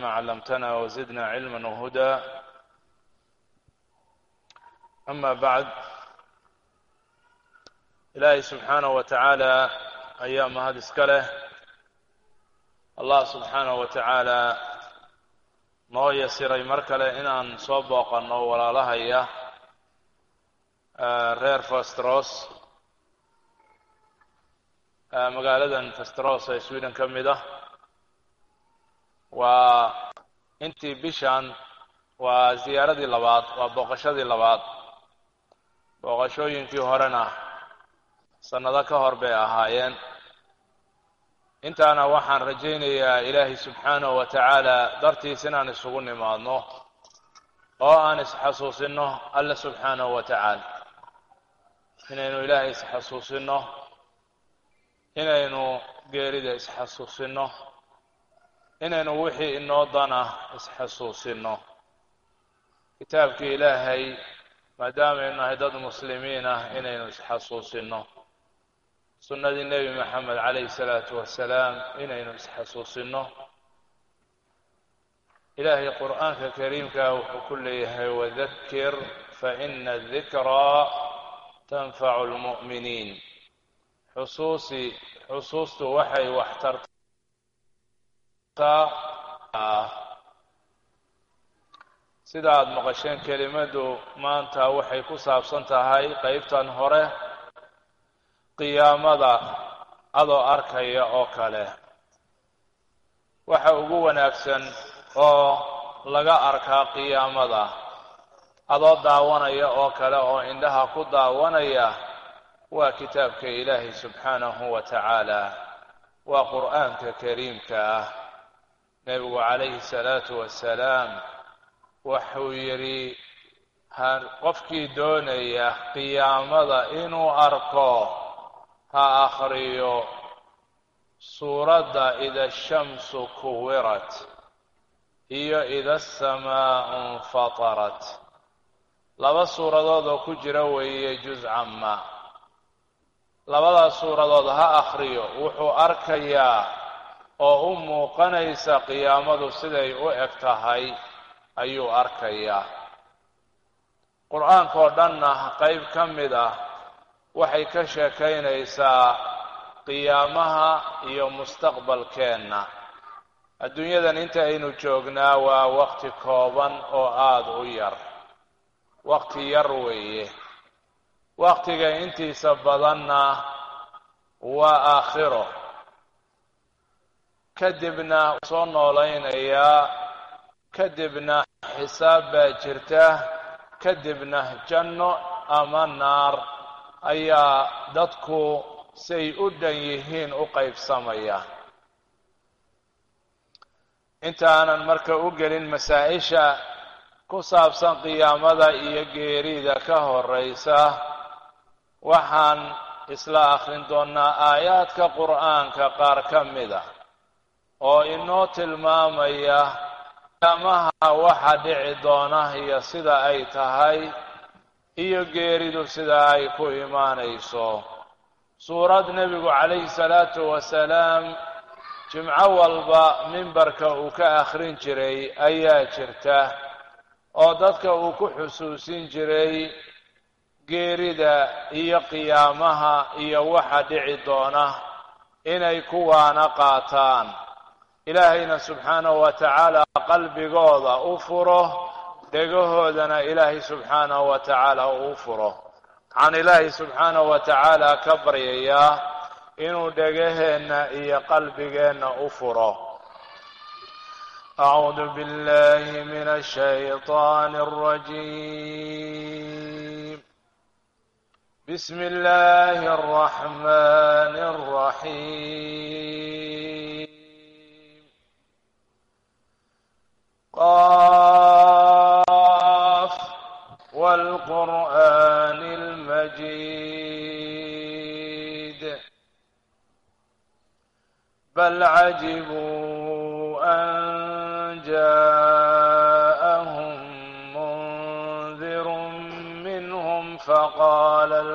ما علمتنا وزدنا علما وهدى أما بعد ilaahay subxaanaه wa tacaala ayaa mahad iska leh allah subxaanaه wa tacaala noo yasiray mar kale inaan soo booqanno walaalahaya reer fastros magaaladan fastros ee sweden ka mid ah waa intii bishan waa ziyaaradii labaad waa booqashadii labaad. Booqashooyinkii horena sannado ka hor bay ahaayeen. Intaana waxaan rajaynayaa ilaahay subxaanahu wa tacaala dartiis inaan isugu nimaadno oo aan isxasuusinno alle subxaanahu wa tacaala. Inaynu ilaahay isxasuusinno inaynu geerida isxasuusinno inaynu wixii inoo dana isxasuusinno kitaabkii ilaahay maadaamay nahay dad muslimiin ah inaynu isxasuusinno sunnadii nebi maxamed calayhi salaatu wasalaam inaynu isxasuusinno ilaahay qur'aanka kariimka wuxuu ku leeyahay wadakir faina dikraa tanfacu lmu'miniin xusuusi xusuustu waxay waxtartaa sida aada maqasheen kelimadu maanta waxay ku saabsan tahay qeybtan hore qiyaamada adoo arkaya oo kale. Waxa ugu wanaagsan oo laga arkaa qiyaamada adoo daawanaya oo kale oo indhaha ku daawanaya waa kitaabka ilaahay subxaanahu wa tacaala waa qur'aanka kariimka ah nebigu calayhi salaatu wasalaam wuxuu yidhi qofkii doonaya qiyaamada inuu arko ha akhriyo suuradda ida ashamsu kuwirat iyo ida asamaau infatarat laba suuradood oo ku jira weeye juzcama labadaas suuradood ha akhriyo wuxuu arkayaa oo u muuqanaysa qiyaamadu siday u eg tahay ayuu arkayaa. Qur'aanka oo dhanna qayb ka mid ah waxay ka sheekaynaysaa qiyaamaha iyo mustaqbalkeenna. Adduunyadan inta aynu joognaa waa waqti kooban oo aada u yar. Waqti yar weeye. Waqtiga intiisa badanna waa aakhiro kadibna soo noolaynayaa kadibna xisaab baa jirta kadibna janno ama naar ayaa dadku say u dhan yihiin u qaybsamaya. Intaanan marka u gelin masaa-isha ku saabsan qiyaamada iyo geerida ka horeysa waxaan isla akhrin doonnaa aayaadka qur'aanka qaar ka mid a oo inoo tilmaamaya qiyaamaha waxa dhici doona iyo sida ay tahay iyo geeridu sida ay ku imaanayso. Suurad nebigu calayhi salaatu wasalaam jimco walba mimbarka uu ka akhrin jiray ayaa jirta oo dadka uu ku xusuusin jiray geerida iyo qiyaamaha iyo waxa dhici doona inay kuwaana qaataan ilaahayna subxaana wa tacaala qalbigooda u furo dhegahoodana ilaahay subxaana wa tacaala u furo. Waxaan ilaahay subxaana wa tacaala ka baryayaa inuu dhegaheenna iyo qalbigeenna u furo. Acuudu billahi min ashayطaani اrajim bismi اllahi اraxmani اraxim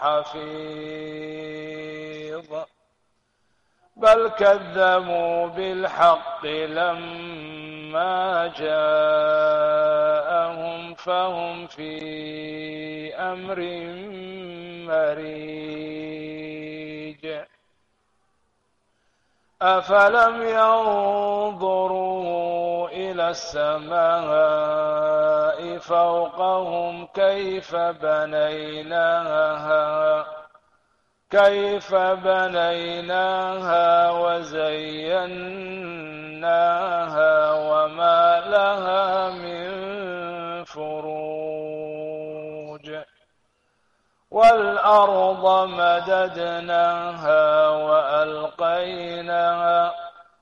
حفيظ بل كذبوا بالحق لما جاءهم فهم في أمر مريج أفلم ينظرون إلى السماء فوقهم كيف بنيناها كيف بنيناها وزيناها وما لها من فروج والأرض مددناها وألقيناها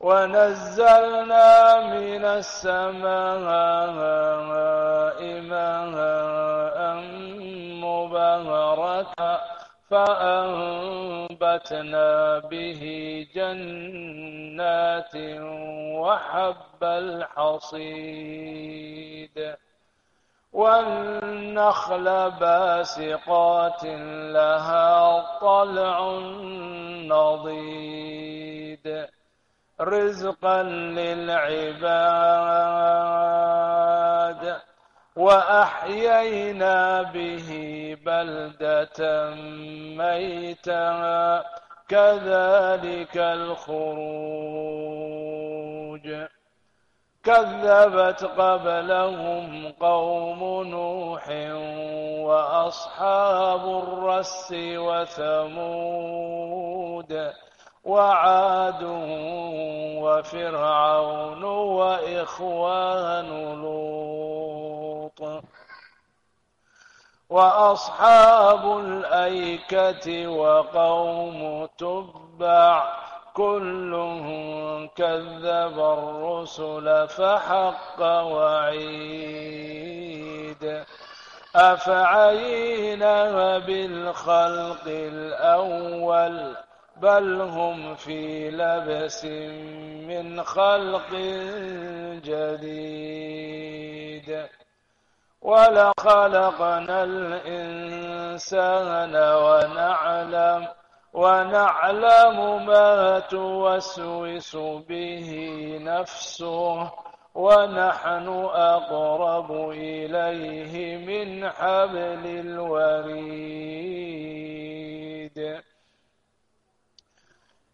ونزلنا من السماء ماء مبهرة فأنبتنا به جنات وحب الحصيد والنخل باسقات لها طلع نضيد رزقا للعباد وأحيينا به بلدة ميتا كذلك الخروج كذبت قبلهم قوم نوح وأصحاب الرس وثمود وعاد وفرعون وإخوان لوط وأصحاب الأيكة وقوم تبع كلهم كذب الرسل فحق وعيد أفعينا بالخلق الأول بل هم في لبس من خلق جديد ولخلقنا الإنسان ونعلم ونعلم ما توسوس به نفسه ونحن أقرب إليه من حبل الوريد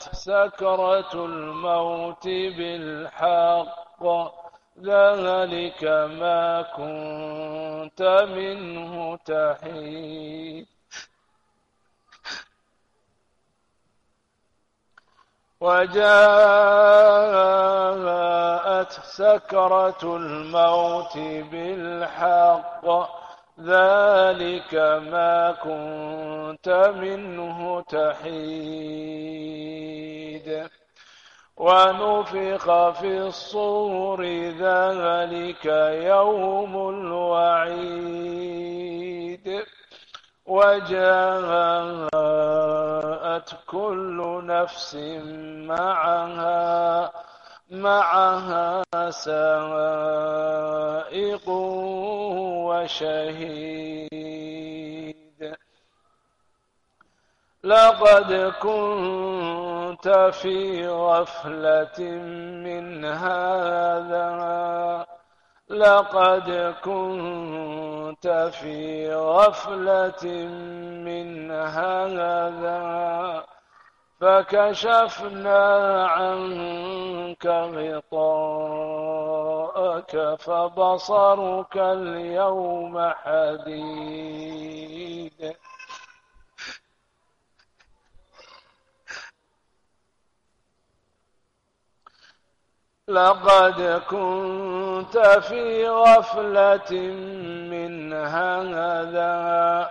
جاءت سكرة الموت بالحق ذلك ما كنت منه تحيد وجاءت سكرة الموت بالحق ذلك ما كنت منه تحيد ونفخ في الصور ذلك يوم الوعيد وجاءت كل نفس معها معها سائق وشهيد لقد كنت في غفلة من هذا لقد كنت في غفلة من هذا فكشفنا عنك غطاءك فبصرك اليوم حديد لقد كنت في غفلة من هذا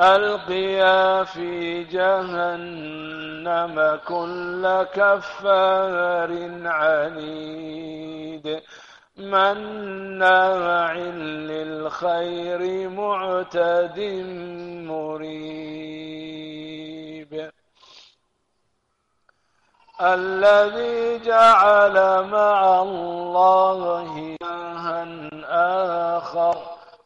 ألقيا في جهنم كل كفار عنيد مناع للخير معتد مريب الذي جعل مع الله آخر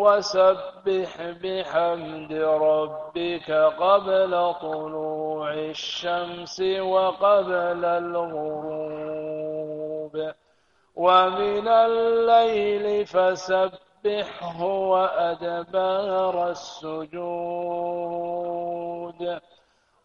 وسبح بحمد ربك قبل طلوع الشمس وقبل الغروب ومن الليل فسبحه وأدبار السجود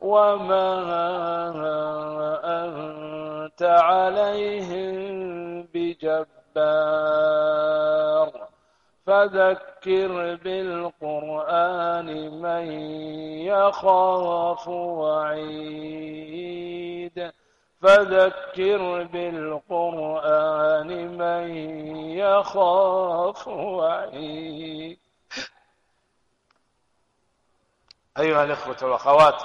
وما أنت عليهم بجبار فذكر بالقرآن من يخاف وعيد فذكر بالقرآن من يخاف وعيد أيها الإخوة والأخوات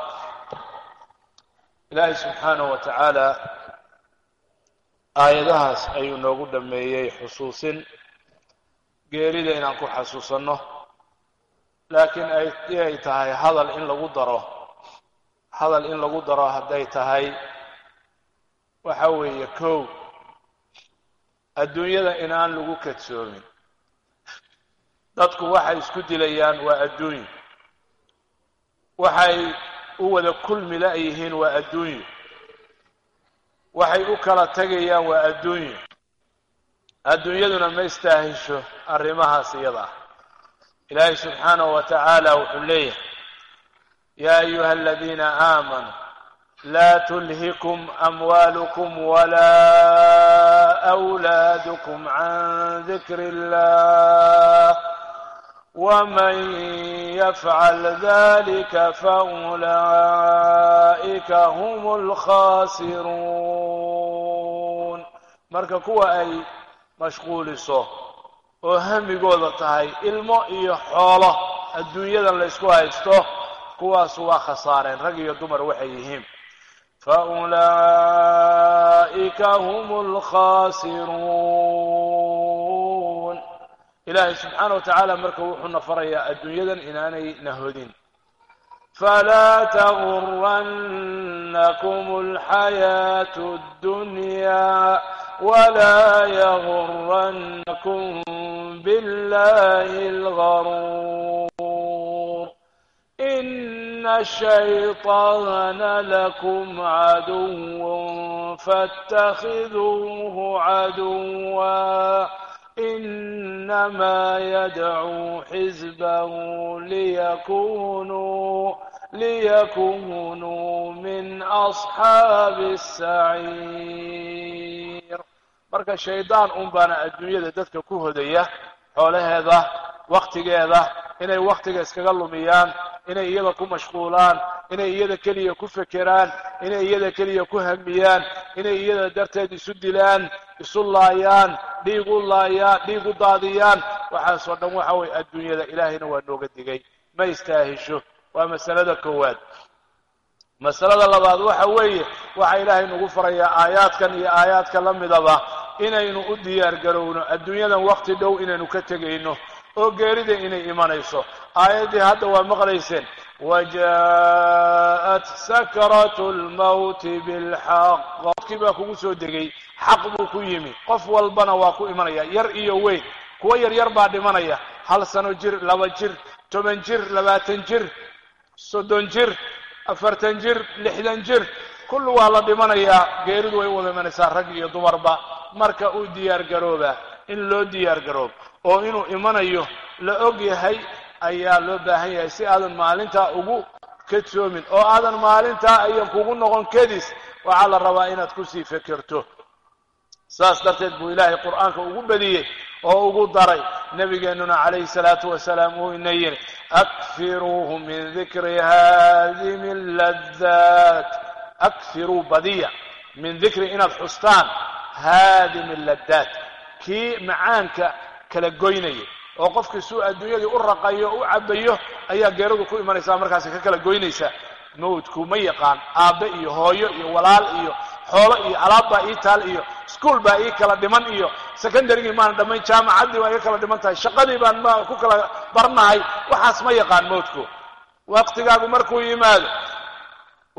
ilaahay subxaanahu wa tacaala aayadahaas ayuu noogu dhameeyey xusuusin geerida inaan ku xasuusanno. Laakiin ay ay tahay hadal in lagu daro hadal in lagu daro hadday tahay waxa weeye kow adduunyada inaan lagu kadsoomin. Dadku waxay isku dilayaan waa adduunyo waxay u wada kulmi la-yihiin waa adduunyo waxay u kala tegayaan waa adduunyo adduunyaduna ma istaahisho arrimahaas iyada. Ah ilaahay subxaanahu wa tacaala wuxuu leeyahay yaa ayuha aladiina aamanuu laa tulhikum amwaalukum walaa أwlaadukum can dikri اllah ومن يفعل ذلك فأولئك هم الخاسرون marka kuwa ay mashquuliso oo hamigooda tahay ilmo iyo xoolo adduunyadan la ysku haysto kuwaasu waa khasaareen rag iyo dumar waxay yihiin faulaa'ika hum اlkhasiruun ilaahay subxaana wa tacaala marka wuxuu na farayaa adduunyadan inaanay nahodin falaa tagurannakum alxayaatu اddunyaa walaa yagurannakum biاllahi اlgaruur ina الshayطaana lakum caduw faاttakiduuhu caduwa إنما يدعو حزبه ليكونوا ليكونوا من أصحاب السعير. marka shaydaan un baana adduunyada dadka ku hodaya xoolaheeda waktigeeda inay waktiga iskaga lumiyaan inay iyada ku mashquulaan inay iyada keliya ku fekeraan inay iyada keliya ku hamiyaan inay iyada darteed isu dilaan isu laayaan dhiig u laayaan dhiig u daadiyaan. Waxaasoo dhan waxa weye adduunyada ilaahayna waa nooga digay. Ma istaahisho. Waa masalada koowaad. Masalada labaad waxa weeye waxaa ilaahay nagu farayaa aayaadkan iyo aayaadka la midaba inaynu u diyaar garowno adduunyadan wakti dhow inaynu ka tegayno oo geerida inay imanayso. Aayaddii hadda waa maqlayseen wajaءat sakratu lmawti bilxaq mawtkii baa kugu soo degay xaq buu ku yimi. Qof walbana waa ku imanaya yar iyo weyn. Kuwo yar yar baa dhimanaya. Hal sano jir laba jir toban jir labaatan jir soddon jir afartan jir lixdan jir. Kulli waa la dhimanayaa geeridu way u wada imanaysaa rag iyo dumarba. Marka uu diyaar garooba in loo diyaar garoobo oo inuu imanayo la og yahay ayaa loo baahan yahay si aadan maalintaa ugu kadsoomin oo aadan maalintaa ayan kugu noqon kadis waxaa la rabaa inaad ku sii fekerto saas darteed buu ilaahay qur'aanka ugu badiyey oo ugu daray. Nabigeennuna calayhi salaatu wasalaam uu ina yidhi akfiruuhu min dikri haadimi laddaat akfiruu badiya min dikri inaad xustaan haadimi laddaat kii macaanka kala goynaya oo qofkii suu adduunyadii u raqayo u cabayo ayaa geeradu ku imanaysaa markaasi ka kala goynaysaa mawdku ma yaqaan aabbe iyo hooyo iyo walaal iyo xoolo iyo alaab baa ii taal iyo ischool baa ii kala dhiman iyo secondarygii maan dhammayn jaamacaddii baa iga kala dhiman tahay shaqadii baan ma ku kala barnahay. Waxaas ma yaqaan mawdku waqtigaagu markuu yimaado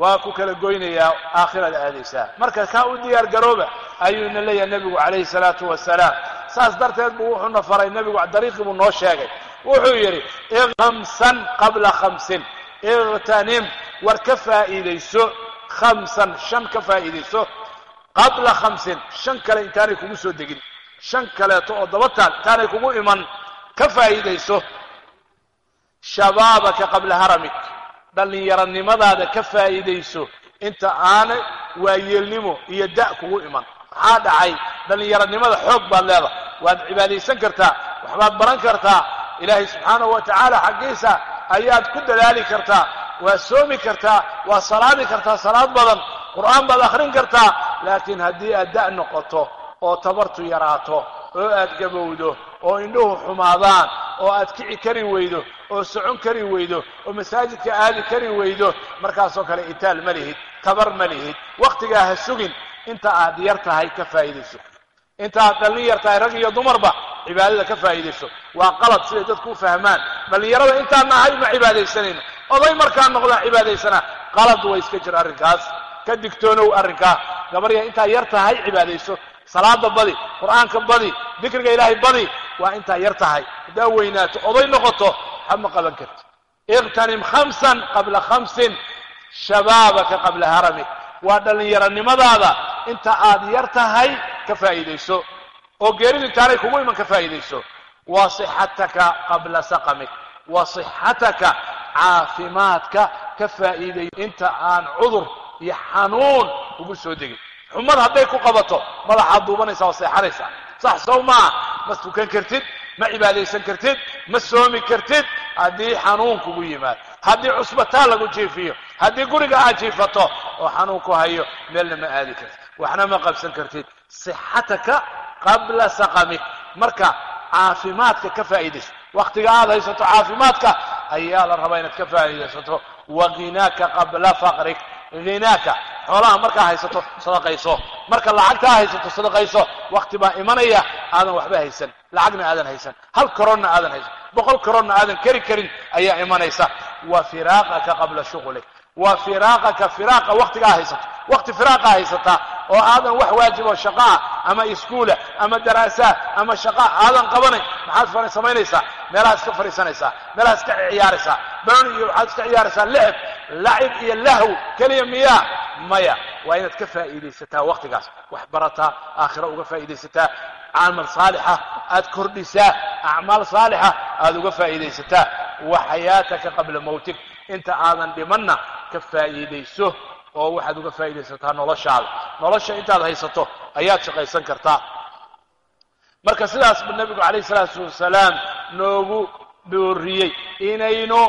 waa ku kala goynayaa aakhiraad aadaysaa. Marka kaa u diyaar garooba ayuuna leeyahay nebigu calayhi salaatu wasalaam saas darteed buu wuxuuna faray nebigu dariiqii buu noo sheegay. Wuxuu yidhi khamsan qabla khamsin iqtanim war ka faa'iidayso khamsan shan ka faa'iidayso qabla khamsin shan kale intaanay kugu soo degin shan kaleeto oo daba taal intaanay kugu iman ka faa'iidayso shabaabaka qabla haramik dhallinyaronimadaada ka faa'iidayso inta aanay waayeelnimo iyo da' kugu iman maxaa dhacay. Dhallinyaronimada xoog baad leedahay. Waad cibaadaysan kartaa waxbaad baran kartaa. Ilaahay subxaanahu wa tacaala xaggiisa ayaad ku dadaali kartaa waa soomi kartaa waa salaadi kartaa salaad badan qur'aan baad akhrin kartaa. Laakiin haddii aad da' noqoto oo tabartu yaraato oo aad gabowdo oo indhuhu xumaadaan oo aad kici kari weydo oo socon kari weydo oo masaajidka aadi kari weydo markaasoo kale itaal ma lihid tabar ma lihid wakhtigaa ha sugin inta aad yar tahay ka faa'iidayso. Inta aad dhallin yar tahay rag iyo dumarba cibaadada ka faa'iidayso. Waa qalad siday dadku u fahmaan. Dhallinyarada intaan nahay ma cibaadaysanayno oday markaan noqdaan cibaadaysanaa qalad way iska jir arrinkaas. Ka digtoonow arrinkaa gabarya intaa yar tahay cibaadayso. Salaada badi qur'aanka badi dikriga ilaahay badi waa intaa yar tahay. Haddaa weynaato oday noqoto hama qaban karti iqtanim khamsan qabla khamsin shabaabaka qabla haramik waa dhallinyaronimadaada inta aad yar tahay ka faa'iidayso. oo geeridu intaanay kugu iman ka faa'iidayso. Wa sixataka qabla saqamik. Wa sixataka caafimaadka ka faa'iidayo inta aan cudur iyo xanuun ugu soo degin. Xumad hadday ku qabato madaxaad duubanaysaa oo seexanaysaa sax sow maa ma tukan kartid ma cibaadaysan kartid ma soomi kartid. Haddii xanuun kugu yimaado haddii cusbataan lagu jiifiyo haddii guriga aad jiifato oo xanuun ku hayo meelna ma aadi kartid. Waxna ma qabsan kartid. Sixataka qabla saqamik. Marka caafimaadka ka faa'iidayso wakhtiga aad haysato caafimaadka ayaa la rabaa inaad ka faa'iidaysato. Wa hinaaka qabla faqrik. Hinaaka xoolaha markaa haysato sadaqayso. Marka lacagtaa haysato sadaqayso. Wakti baa imanaya aadan waxba haysan. Lacagna aadan haysan. Hal karoonna aadan haysan. Boqol karoonna aadan keri karin ayaa imanaysa. Wa firaaqaka qabla shughlik wa firaaqaka firaaqa waktigaa haysato. Wakti firaaqa haysataa oo aadan wax waajiboo shaqaa ama iskuula ama daraasaa ama shaqaa aadan qabanayn. Maxaad samaynaysaa? Meelaha iska fadhiisanaysaa meelaha iska ciyaaraysaa? Banon iyo waxaad iska ciyaaraysaa? Lexib lacib iyo lahw keliya miyaa maya. Waa inaad ka faa'iidaysataa waktigaas wax barataa aakhira uga faa'iidaysataa. Camal saalixa aad kordhisaa. Acmaal saalixa aad uga faa'iidaysataa. Wa xayaataka qabla mawtig inta aadan dhimanna ka faa'iidayso oo waxaad uga faa'iidaysataa noloshaada. Nolosha intaad haysato ayaad shaqaysan kartaa. Marka sidaas bu nebigu calayhi salaatu wasalaam noogu booriyey inaynu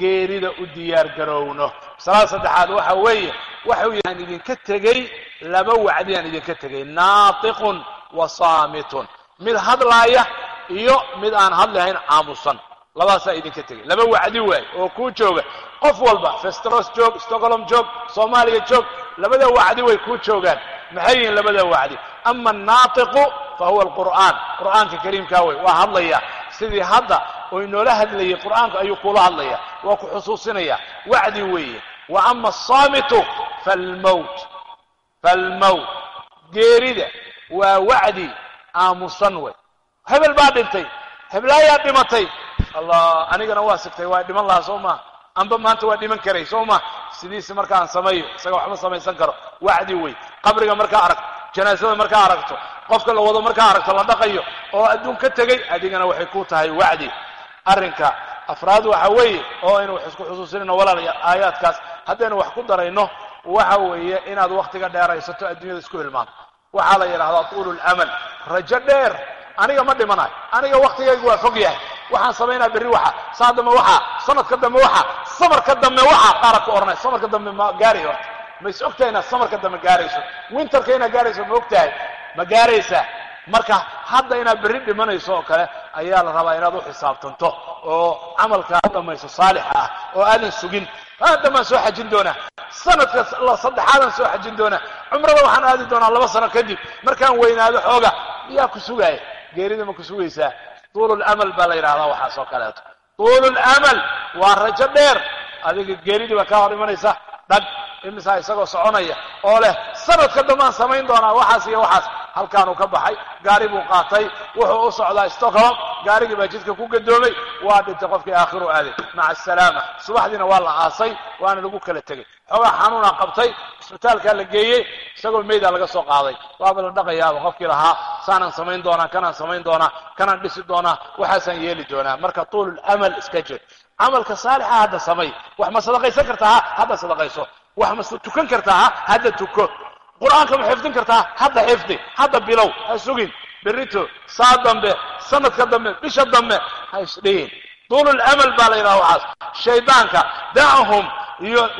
geerida u diyaar garowno masalada saddexaad waxa weeye waxau yahaan idinka tegey laba wacdiyaan idinka tegey naatiqun wa saamitun. Mid hadlaaya iyo mid aan hadlahayn aamusan labadaasaa idinka tegey. Laba wacdi waay oo kuu jooga. Qof walba festros joog stockholm joog soomaaliya joog labada wacdi way kuu joogaan. Maxay yihiin labada wacdi? Ama annaatiqu fa huwa alqur'aan. Qur'aanka kariimkaa wey waa hadlaya. Sidii hadda oo inoola hadlayay qur'aanku ayuu kuula hadlaya waa ku xusuusinaya wacdi weeye. Wa ama asaamitu falmowt falmowt geerida waa wacdi aamusan wey. hebel baa dhintay. heblaayaa dhimatay. Allah anigana waa sigtay waa dhiman lahaa soo maaha amba maanta waa dhiman karay soo ma. Sidiisi markaan sameeyo isaga waxma samaysan karo. Wacdi wey. Qabriga markaa aragto janaasada markaa aragto qofka la wado markaa aragto la dhaqayo oo adduun ka tegey adigana waxay ku tahay wacdi. Arrinka afraad waxa weeye oo aynu wax isku xusuusinayno walaalayaal aayaadkaas haddaynu wax ku darayno waxa weeye inaad wakhtiga dheeraysato adduunyada isku hilmaanto waxaa la yidhahdaa tuulu lamal rajo dheer. Aniga ma dhimanayo. Aniga wakhtigaygu waa fog yahay. Waxaan samaynaa berri waxa saa dambe waxa sanadka dambe waxa samarka dambe waxa qaara ku odhanay samarka dambe ma gaari horta. Ma ogtahay inaad samarka dambe gaarayso. Winterka inaad gaarayso ma ogtahay? Ma gaaraysaa marka hadda inaad berri dhimanayso oo kale ayaa la rabaa inaad u xisaabtanto oo camalkaa dhamayso saalixa ah oo aadan sugin haddambaan soo xajin doonaa. Sanadka saddexaadaan soo xajin doonaa. Cumrada waxaan aadi doonaa laba sano kadib. Markaan weynaado xooga miyaa ku sugaaya. Geerida ma ku sugaysaa. Tuululamal baa la yidhahdaa waxaas oo kaleeto. Tuululamal waa rajo dheer. Adiga geeridii baa kaa hor imanaysa. Dhag imisaa isagoo soconaya oo leh. Sanadka dambaan samayn doonaa. Waxaas iyo waxaas. Halkaanuu ka baxay. Gaari buu qaatay. Wuxuu u socdaa stockholm gaarigii baa jidka ku gadoomay waa dhintay qofkii aakhiru aaday. Maca asalaama subaxdiina waa la aasay waana lagu kala tegey xoogaa xanuunaa qabtay isbitaalkaa la geeyey isagoo meydaa laga soo qaaday. Waaba la dhaqayaaba qofkii lahaa saanaan samayn doonaa kanaan samayn doonaa kanaan dhisi doonaa waxaasaan yeeli doonaa. Marka tuululamal iska jir. Camalka saalixa hadda samay wax ma sadaqaysan kartaa? Hadda sadaqayso. Wax ma tukan kartaa? Hadda tuko. Qur'aanka ma xifdin kartaa? Hadda xifdi hadda bilow ha sugin berito saa dambe sanadka dambe bisha dambe ha isdhihin tuululamal baa la yidhaha waxaas. Shaydaanka da'hum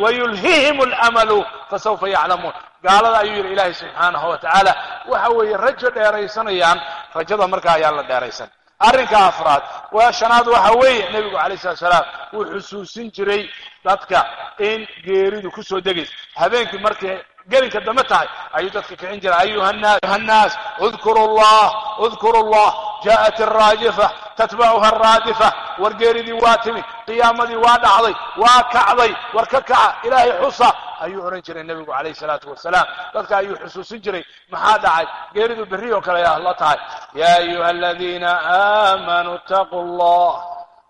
wayulhihim alamalu fasawfa yaclamuun. Gaalada ayuu yidhi ilaahay subxaanahu wa tacaala waxa weeye rajo dheeraysanayaan rajada markaa ayaan la dheeraysan. Arrinka afraad waa shanaad waxa weeye nebigu calayh salatu salaam wuu xusuusin jiray dadka in geeridu ku soo degayso. Habeenkii markay gelinka dambe tahay. Ayuu dadka kicin jiray. Ayuha nnaas udkuru llah udkuru llah jaءat araajifa tatbacuha araadifa war geeridii waa timi qiyaamadii waa dhacday waa kacday war ka kaca ilaahay xusa. Ayuu odhan jiray nebigu calayh salaatu wasalaam. Dadka ayuu xusuusin jiray. Maxaa dhacay? Geeridu berri oo kale la tahay. Ya ayuha aladiina aamanuu itaquu llah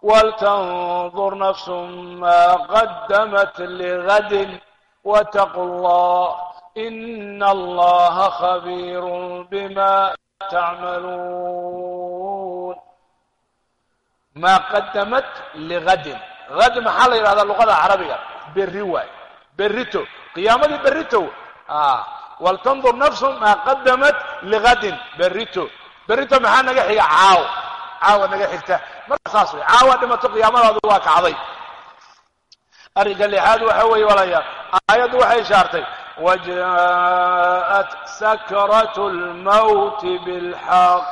waltandur nafsu ma qadamat ligadin wاtaquu llah ina allaha khabiir bima tacmaluun ma qadamat ligadin ad maxaa la yidhahdaa luqada carabiga berri waay berrito qiyaamadii berrito waltandur nafsu maa qadamat ligadin berrito berrito maxaa naga xiga caaw caawa naga xigta marka saas wey caawa arrinka lixaad waxa weeye walayaal aayaddu waxay ishaartay wajaءat sakratu lmawti bilxaq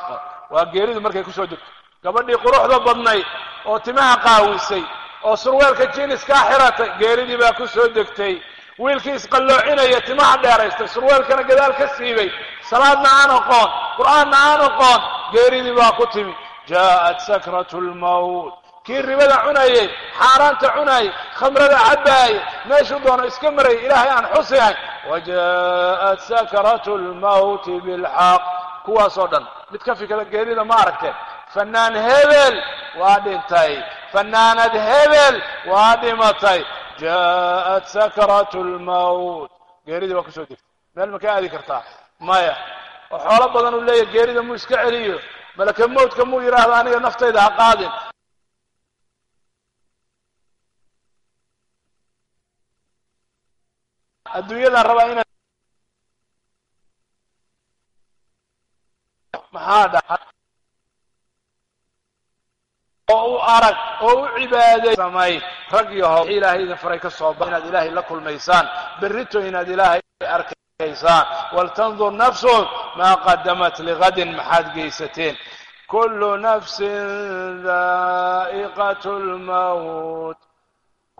waa geeridu markay ku soo degto. Gabadhii quruxda badnayd oo timaha qaawisay oo surweelka jiniskaa xiratay geeridii baa ku soo degtay. Wiilkii isqalloocinaya timaha dheeraystay surweelkana gadaal ka siibay. Salaadna aan aqoon qur'aanna aan aqoon geeridii baa ku timi. Jaءat sakratu lmawt kii ribada cunayey xaaraanta cunayey khamrada cabbaayey meeshuu doono iska marayay ilaahay aan xusihayn wajaءat sakratu lmawti bilxaq. Kuwaasoo dhan mid ka fikra geerida ma aragteen. Fanaan hebel waa dhintay. Fanaanad hebel waa dhimatay. Jaءat sakratu lmawt geeridii waa ku soo degtay meel ma ka aadi kartaa? Maya. Oo xoolo badan uu leeyahy geerida muu iska celiyo? Malaka mawtka muu yidhaahdo aniga naftayda ha qaadin adduunyadan rabaa ina maxaa dhaca oo u arag oo u cibaaday. Samay rag iyo ho ilaahay idin faray ka soo ba inaad ilaahay la kulmaysaan. Berrito inaad ilaahay arkaysaan. Waltandur nafsun maa qadamat ligadin maxaad geysateen. Kullu nafsin daa'iqat lmawt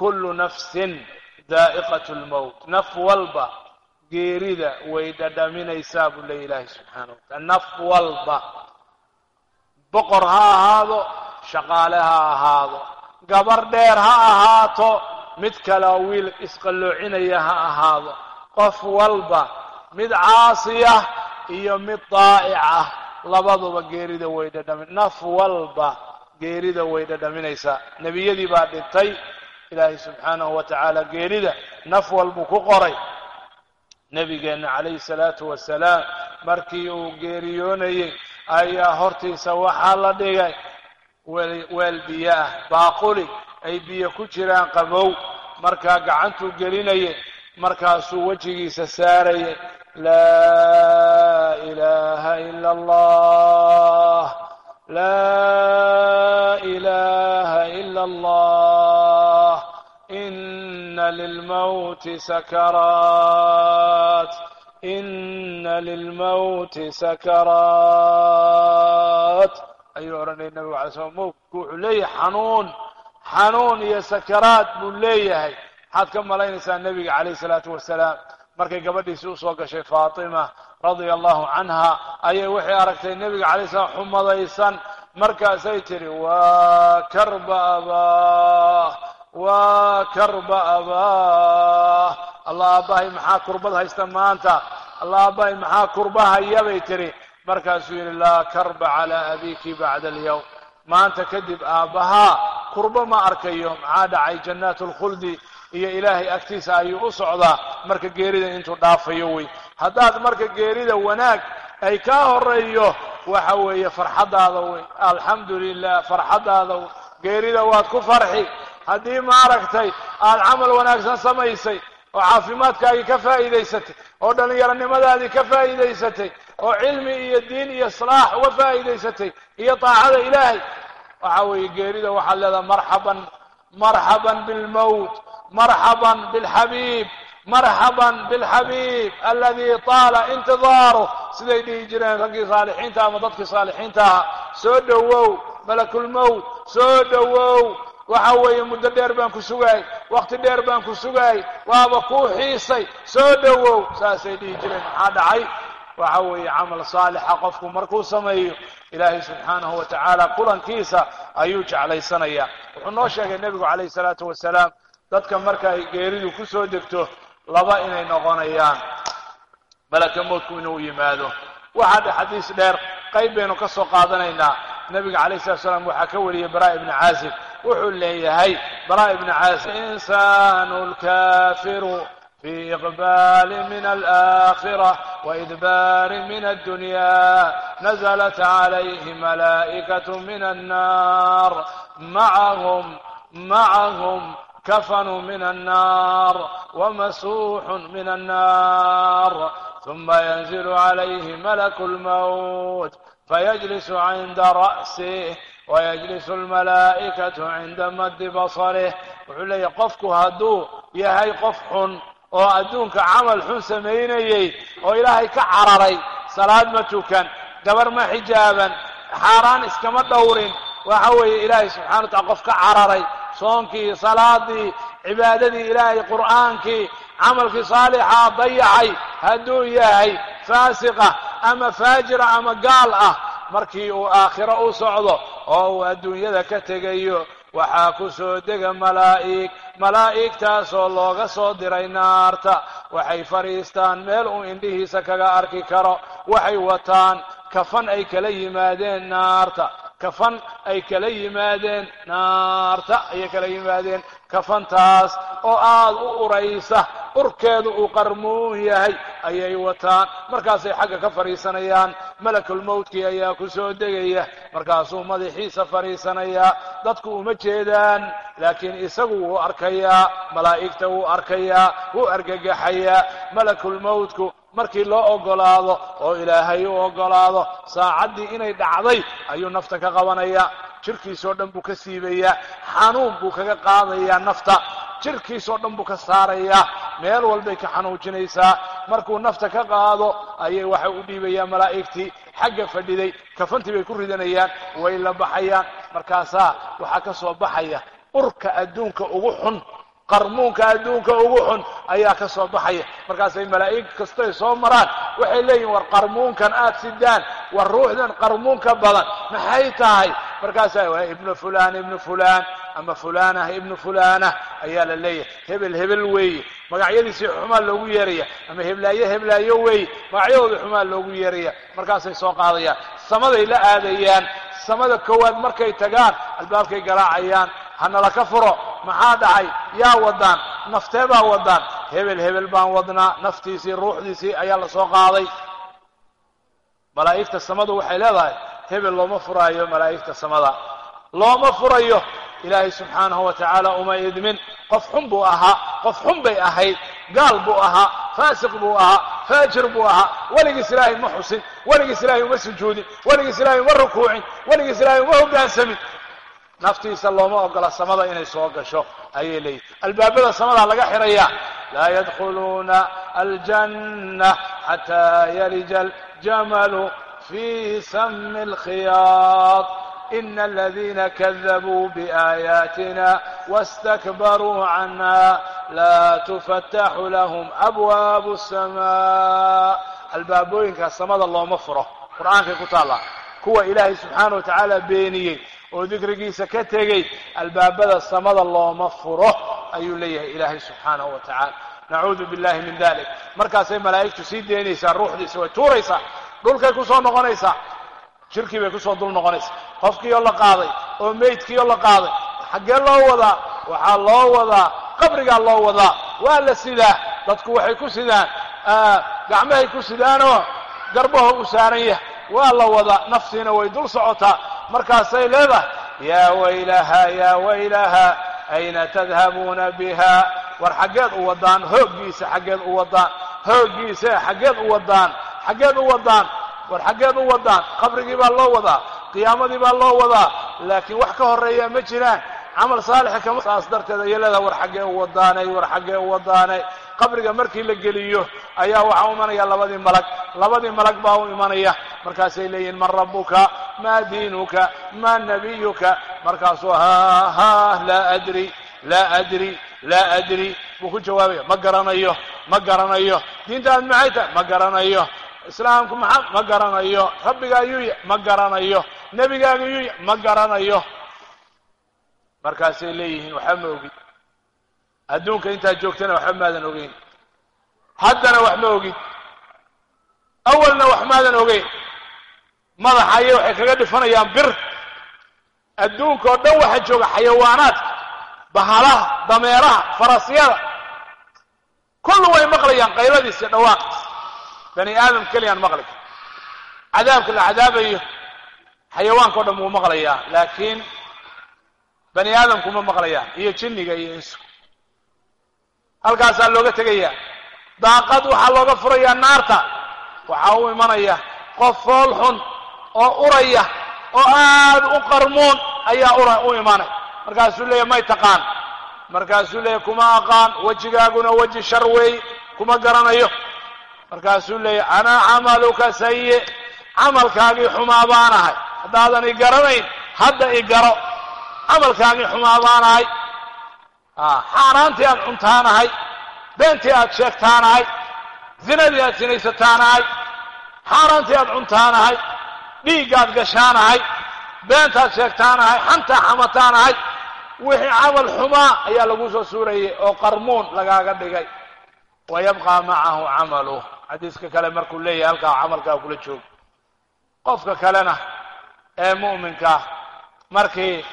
kullu nafsin daa'iqat lmowt naf walba geerida way dhadhaminaysaa buu leeya ilaahay subxaana wa taala naf walba. Boqor ha ahaado shaqaale ha ahaado. Gabar dheer ha ahaato mid kaleo wiil isqalloocinaya ha ahaado. Qof walba mid caasiya iyo mid daa'ic ah labaduba geerida way dhadhamin naf walba geerida way dhadhaminaysaa. Nebiyadii baa dhintay ilaahay subxaanahu wa tacaala geerida naf walbuu ku qoray. Nebigeenna calayhi salaatu wasalaam markii uu geeriyoonayey ayaa hortiisa waxaa la dhigay weel biyo ah baaquli ay biyo ku jiraan qabow. Markaa gacantuu gelinayay markaasuu wejigiisa saarayay. Laa ilaaha ila allah laa ilaaha ila allah lilmawti sakaraat ina lilmawti sakaraat ayuu odhanaya nabigu alay slam mowtku wuxuu leeyahay xanuun xanuun iyo sakaraad buu leeyahay. Maxaad ka malaynaysaa nebiga calayh isalaatu wasalaam. Markay gabadhiisii u soo gashay faatima radia allahu canha ayay waxay aragtay nebiga calay slam xumadaysan. Markaasay tidhi waa karba waa karba abaah allah aabbahay maxaa kurbad haysta maanta? Allah aabbahay maxaa kurba haya bay tidhi markaasuu yidhi laa karba calaa abiki bacda alyawm maanta kadib aabbahaa kurbo ma arkayo. Maxaa dhacay? Jannaat lkhuldi iyo ilaahay agtiisa ayuu u socdaa marka geerida intuu dhaafayo wey. Haddaad marka geerida wanaag ay kaa horeeyo waxa weeye farxaddaada wey. Alxamdu lilah farxaddaada geerida waad ku farxi haddii maaragtay aada camal wanaagsan samaysay oo caafimaadkaagii ka faa'iidaysatay oo dhallinyaronimadaadii ka faa'iidaysatay oo cilmi iyo diin iyo islaax uga faa'iidaysatay iyo taacada ilaahay waxa weeye geerida waxaad leedaha marxaban marxaban bilmowt marxaban bilxabiib marxaban bilxabiib aladii taala intidaaruh. Siday dhihi jireen raggii saalixiinta ama dadkii saalixiinta ahaa. Soo dhowow malakulmowt soo dhowow waxa weeye muddo dheer baan ku sugaay wakti dheer baan ku sugaay waaba kuu xiisay. Soo dhowow saasay dhihi jireen. Maxaa dhacay? Waxa weeye camal saalixa qofku markuu sameeyo ilaahay subxaanahu wa tacaala kulankiisa ayuu jeclaysanayaa. Wuxuu noo sheegay nebigu calayhi salaatu wasalaam dadka marka ay geeridu ku soo degto laba inay noqonayaan. Malaka mowdku inuu yimaado. Waxaa dhe xadiis dheer qayb baynu ka soo qaadanaynaa. Nebiga calayh salatu salaam waxaa ka wariyey bara ibni caasib wuxuu leeyahay bara ibn caas insanu lkafiru fi iqbali min alaakhira waidbaari min addunya naزlat calayhi malaa'ikaة min annar macahum macahum kafanu min annar wamasuuxu min annar ثuma yanzilu عalayhi malak اlmowt fayajlis cinda ra'sih wayajlisu almalaa'ikatu cinda maddi basarih wuxuu leeyahy qofku hadduu yahay qof xun oo adduunka camal xun samaynayey oo ilaahay ka cararay salaad ma tukan gabar ma xijaaban xaaraan iskama dhowrin waxa weeye ilaahay subxana wa tacala qof ka cararay soonkii salaadii cibaadadii ilaahay qur'aankii camalkii saalixaa dayacay hadduu yahay faasiqa ama faajira ama gaal ah markii uu aakhiro u socdo oo uu adduunyada ka tegayo waxaa ku soo dega malaa'ig. Malaa'igtaasoo looga soo diray naarta. Waxay fadhiistaan meel uu indhihiisa kaga arki karo. Waxay wataan kafan ay kala yimaadeen naarta. Kafan ay kala yimaadeen naarta ayay kala yimaadeen kafantaas oo aada u uraysa urkeedu uu qarmuun yahay ayay wataan. Markaasay xagga ka fadhiisanayaan malakulmowtkii ayaa ku soo degaya. Markaasuu madaxiisa fadhiisanayaa dadku uma jeedaan laakiin isagu wuu arkayaa malaa'igta wuu arkayaa wuu argagaxayaa. Malakulmowtku markii loo ogolaado oo ilaahay u ogolaado saacaddii inay dhacday ayuu nafta ka qabanayaa jirkiisoo dhan buu ka siibayaa xanuun buu kaga qaadayaa nafta jirkiisoo dhan buu ka saarayaa meel walbay ka xanuujinaysaa. Markuu nafta ka qaado ayay waxay u dhiibayaan malaa'igtii xagga fadhiday kafantii bay ku ridanayaan way la baxayaan. Markaasaa waxaa ka soo baxaya urka adduunka ugu xun qarmuunka adduunka ugu xun ayaa ka soo baxaya. Markaasay malaa'ig kastay soo maraan waxay leeyihiin war qarmuunkan aad sidaan war ruuxdan qarmuunka badan maxay tahay markaasaa waa ibnu fulaan ibnu fulaan ama fulaanah ibnu fulaanah ayaa la leeyahay. Hebel hebel weeye magacyadiisii xumaa loogu yeeraya ama heblaayo heblaayo weeye magacyadooda xumaa loogu yeeraya markaasay soo qaadayaan. Samaday la aadayaan. Samada koowaad markay tagaan albaabkay garaacayaan. Hanala ka furo maxaa dhacay? Yaa wadaan naftee baa wadaan hebel hebel baan wadnaa naftiisii ruuxdiisii ayaa la soo qaaday. Malaa'igta samadu waxay leedahay hebel looma furaayo malaa'igta samada. Looma furayo ilaahay subxaanahu wa tacaala uma idmin. Qof xun buu ahaa qof xun bay ahayd gaal buu ahaa faasiq buu ahaa faajir buu ahaa weligiis ilaahay ma xusin weligiis ilaahay uma sujuudin weligiis ilaahay uma rukuucin weligiis ilaahay uma hoggaansamin naftiisa looma ogola samada inay soo gasho ayay leeyihiin albaabada samadaa laga xidhayaa laa yadkhuluuna aljanna xataa yalija aljamalu fi sami alkhiyaad ina aladina kadabuu biaayaatina wastakbaruu canha laa tufataxu lahum abwaabu الsamaa albaabooyinkaa samada looma furo qur'aankay ku taallaa kuwa ilaahay subxaana wa tacaala beeniyey oo dikrigiisa ka tegey albaabada samada looma furo ayuu leeyahay ilaahay subxaanahu wa tacaala nacuudu billahi min dalik markaasay malaa'igtu sii deynaysaa ruuxdiisa way tuuraysaa dhulkay ku soo noqonaysaa. Shirkii bay ku soo dul noqonaysaa. Qofkiioo la qaaday oo meydkiioo la qaaday xaggee loo wadaa waxaa loo wadaa qabrigaa loo wadaa. Waa la sidaa dadku waxay ku sidaan gacmahay ku sidaanoo garbaho u saaran yahay. Waa la wadaa naftiina way dul socotaa. Markaasay leedahay yaa waylaha yaa waylaha ayna tadhabuuna biha? War xaggeed u wadaan hooggiisa xaggeed u wadaan hooggiisa xaggeed u wadaan xaggeed u wadaan war xaggeed u wadaan qabrigii baa loo wadaa qiyaamadii baa loo wadaa laakiin wax ka horreeya ma jiraan. Camal saalixa kama saas darteed ayay leedahay war xaggee u wadaanay war xaggee u wadaanay qabriga markii la geliyo ayaa waxaa u imanaya labadii malag labadii malag baa u imanaya. Markaasay leeyihiin man rabbuka ma diinuka ma nabiyuka? Markaasuu ha laa adri laa adri laa adri. Buu ku jawaabaya ma garanayo ma garanayo. Diintaad maxay tahay? Ma garanayo islaamku maxaa ma garanayo. Rabbiga ayuu ya ma garanayo. Nebigaaga ayuu ya ma garanayo. Markaasay leeyihiin waxba ma ogid adduunka intaad joogtana waxba maadan ogeyn. Haddana wax ma ogid awalna wax maadan ogeyn. Madaxa ayay waxay kaga dhifanayaan bir. Adduunka oo dhan waxaa jooga xayawaanaadka bahalaha dameeraha farasyada. Kullu way maqlayaan qayladiis iyo dhawaaqiis bani aadam keliyaan maqli kar cadaabka la cadaabayo xayawaanka dhan wuu maqlayaa laakiin bani aadamku ma maqlayaan iyo jinniga iyo insku halkaasaa looga tegayaa. Daaqad waxaa looga furayaa naarta. Waxaa u imanaya qof fool xun oo uraya oo aad u qarmuun ayaa ura u imanay. Markaasuu leeyahy may taqaan. Markaasuu leeyahy kuma aqaan wejigaaguna weji shar weey kuma garanayo markaasuu leeyahy anaa camaluka sayi camalkaagii xumaa baanahay haddaadan i garanayn hadda i garo camalkaagii xumaa baanahay xaaraantii aad cuntaanahay beentii aad sheegtaanahay zinadii aad sinaysataanahay xaaraantii aad cuntaanahay dhiiggaad gashaanahay beentaad sheegtaanahay xantaa xamataanahay wixii camal xumaa ayaa lagu soo suurayay oo qarmuun lagaaga dhigay. Wa yabqaa macahu camaluh xadiiska kale markuu leeyahay halkaa camalkaa kula joogo qofka kalena ee mu'minkaa markii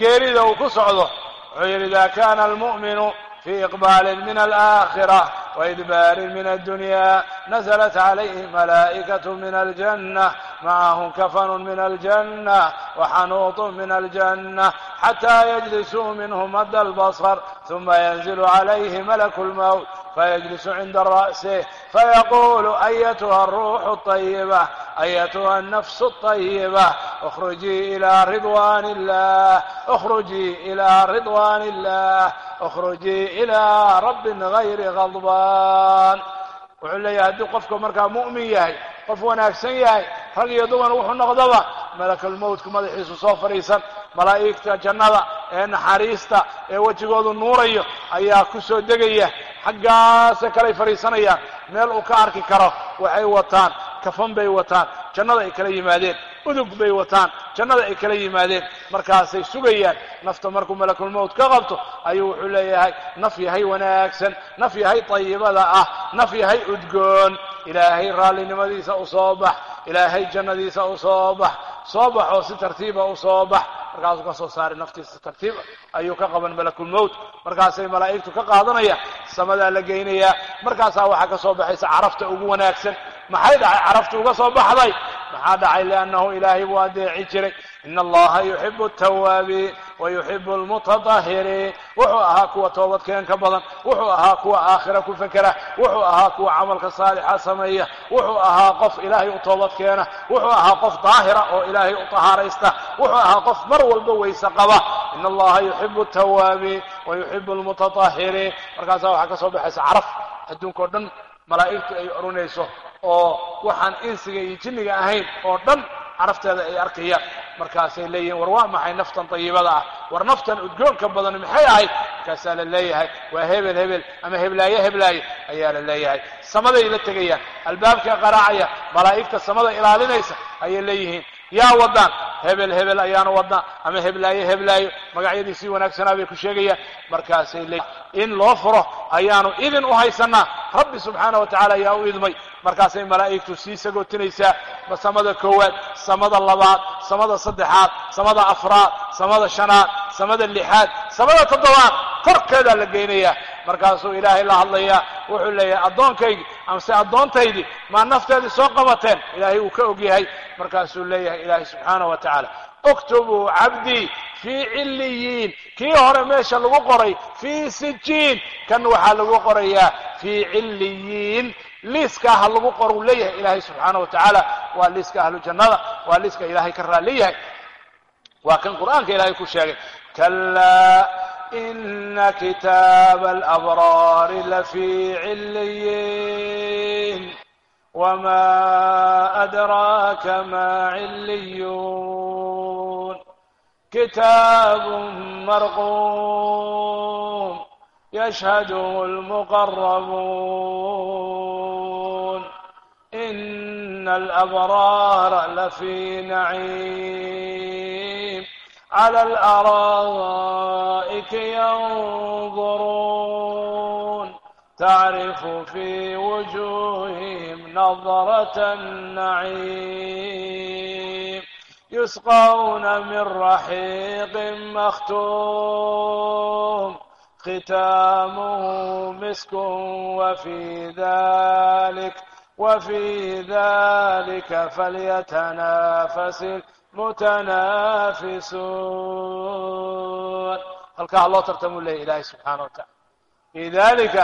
geerida uu ku socdo wuxuu yidhi ida kana almu'minu fi iqbaalin min alaakhira waidbaarin min addunya naزlat calayhi malaa'ikaة min aljanة macahum kafanu min aljanة waxanuuط min aljanة xatى yجlisuu minhu mad albصr ثuma yanzil عalayhi malak اlmowt فيجلس عند رأسه فيقول أيتها الروح الطيبة أيتها النفس الطيبة اخرجي إلى رضوان الله اخرجي إلى رضوان الله اخرجي إلى رب غير غضبان. wuxuu leeyahay hadduu qofka markaa mu'min yahay qof wanaagsan yahay rag iyo dumar wuxuu noqdaba malakal mowtku madaxiisu soo fadhiisan malaa'igta jannada ee naxariista ee wejigoodu nuurayo ayaa ku soo degaya. Xaggaasa kalay fadhiisanayaan meel uu ka arki karo waxay wataan kafan bay wataan jannada ay kala yimaadeen udug bay wataan jannada ay kala yimaadeen. Markaasay sugayaan. Nafta markuu malakulmowt ka qabto ayuu wuxuu leeyahay naf yahay wanaagsan naf yahay dayibada ah naf yahay udgoon. Ilaahay raallinimadiisa u soo bax ilaahay jannadiisa u soo bax soo baxoo si tartiiba u soo bax markaasuu ka soo saaray naftiisa tartiiba ayuu ka qaban malakulmowt markaasay malaa'igtu ka qaadanaya samadaa la geynayaa markaasaa waxaa ka soo baxaysa carafta ugu wanaagsan. Maxay dhacay? Carafta uga soo baxday. Maxaa dhacay? Liannahu ilaahay buu adeeci jiray. Ina allaha yuxibu altawaabiin wa yuxibu almutatahiriin wuxuu ahaa kuwa toobadkeen ka badan wuxuu ahaa kuwa aakhira ku fekera wuxuu ahaa kuwa camalka saalixa sameeya wuxuu ahaa qof ilaahay u toobadkeena wuxuu ahaa qof daahira oo ilaahay u tahaaraysta wuxuu ahaa qof mar walba weyse qaba ina allaha yuxibu altawaabiin wa yuxibu almutatahiriin markaasaa waxaa ka soo baxaysa caraf adduunka o dhan malaa'igtu ay oranayso oo waxaan insiga iyo jinniga ahayn oo dhan carafteeda ay arkayaan. Markaasay leeyihiin war waa maxay naftan dayibada ah? War naftan udgoonka badan maxay ahayd? Markaasaa la leeyahay waa hebel hebel ama heblaaye heblaaye ayaa la leeyahay. Samaday la tegayaan albaabka qaraacaya malaa'igta samada ilaalinaysa ayay leeyihiin. Yaa wadaan hebel hebel ayaanu wadnaa ama heblaaye heblaayo magacyadiisii wanaagsanaa bay ku sheegayaan. Markaasay leeyihiin in loo furo ayaanu idin u haysanaa rabbi subxaana wa tacala ayaa u idmay. Markaasay malaa'igtu sii sagootinaysaa. Samada koowaad samada labaad samada saddexaad samada afraad samada shanaad samada lixaad samada toddobaad. Korkeedaa la geynayaa. Markaasuu ilaahay la hadlayaa. Wuxuu leeyahay addoonkaygi amase addoontaydii maa nafteedii soo qabateen? Ilaahay uu ka og yahay markaasuu leeyahay ilaahay subxaana wa tacaala uktubuu cabdii fii cilliyiin kii hore meesha lagu qoray fii sijiin kan waxaa lagu qorayaa fii cilliyiin liiska ha lagu qor uu leeyahay ilaahay subxaana wa tacaala waa liiska ahlu jannada waa liiska ilaahay ka raalli yahay waa kan qur'aanka ilaahay ku sheegay kalaa ina kitaaba alabraari lafii cilliyiin wma adraaka ma cilliyuun كتاب مرقوم يشهده المقربون إن الأبرار لفي نعيم على الأرائك ينظرون تعرف في وجوههم نظرة النعيم yusqawna min raxiiqin makhtuum khitaamuhu miskun wfi dalik wfi dalika falyatanafasi mutanaafisuun halkaa loo tartamuu leeyay ilaahay subxaana wa tacala fii dalika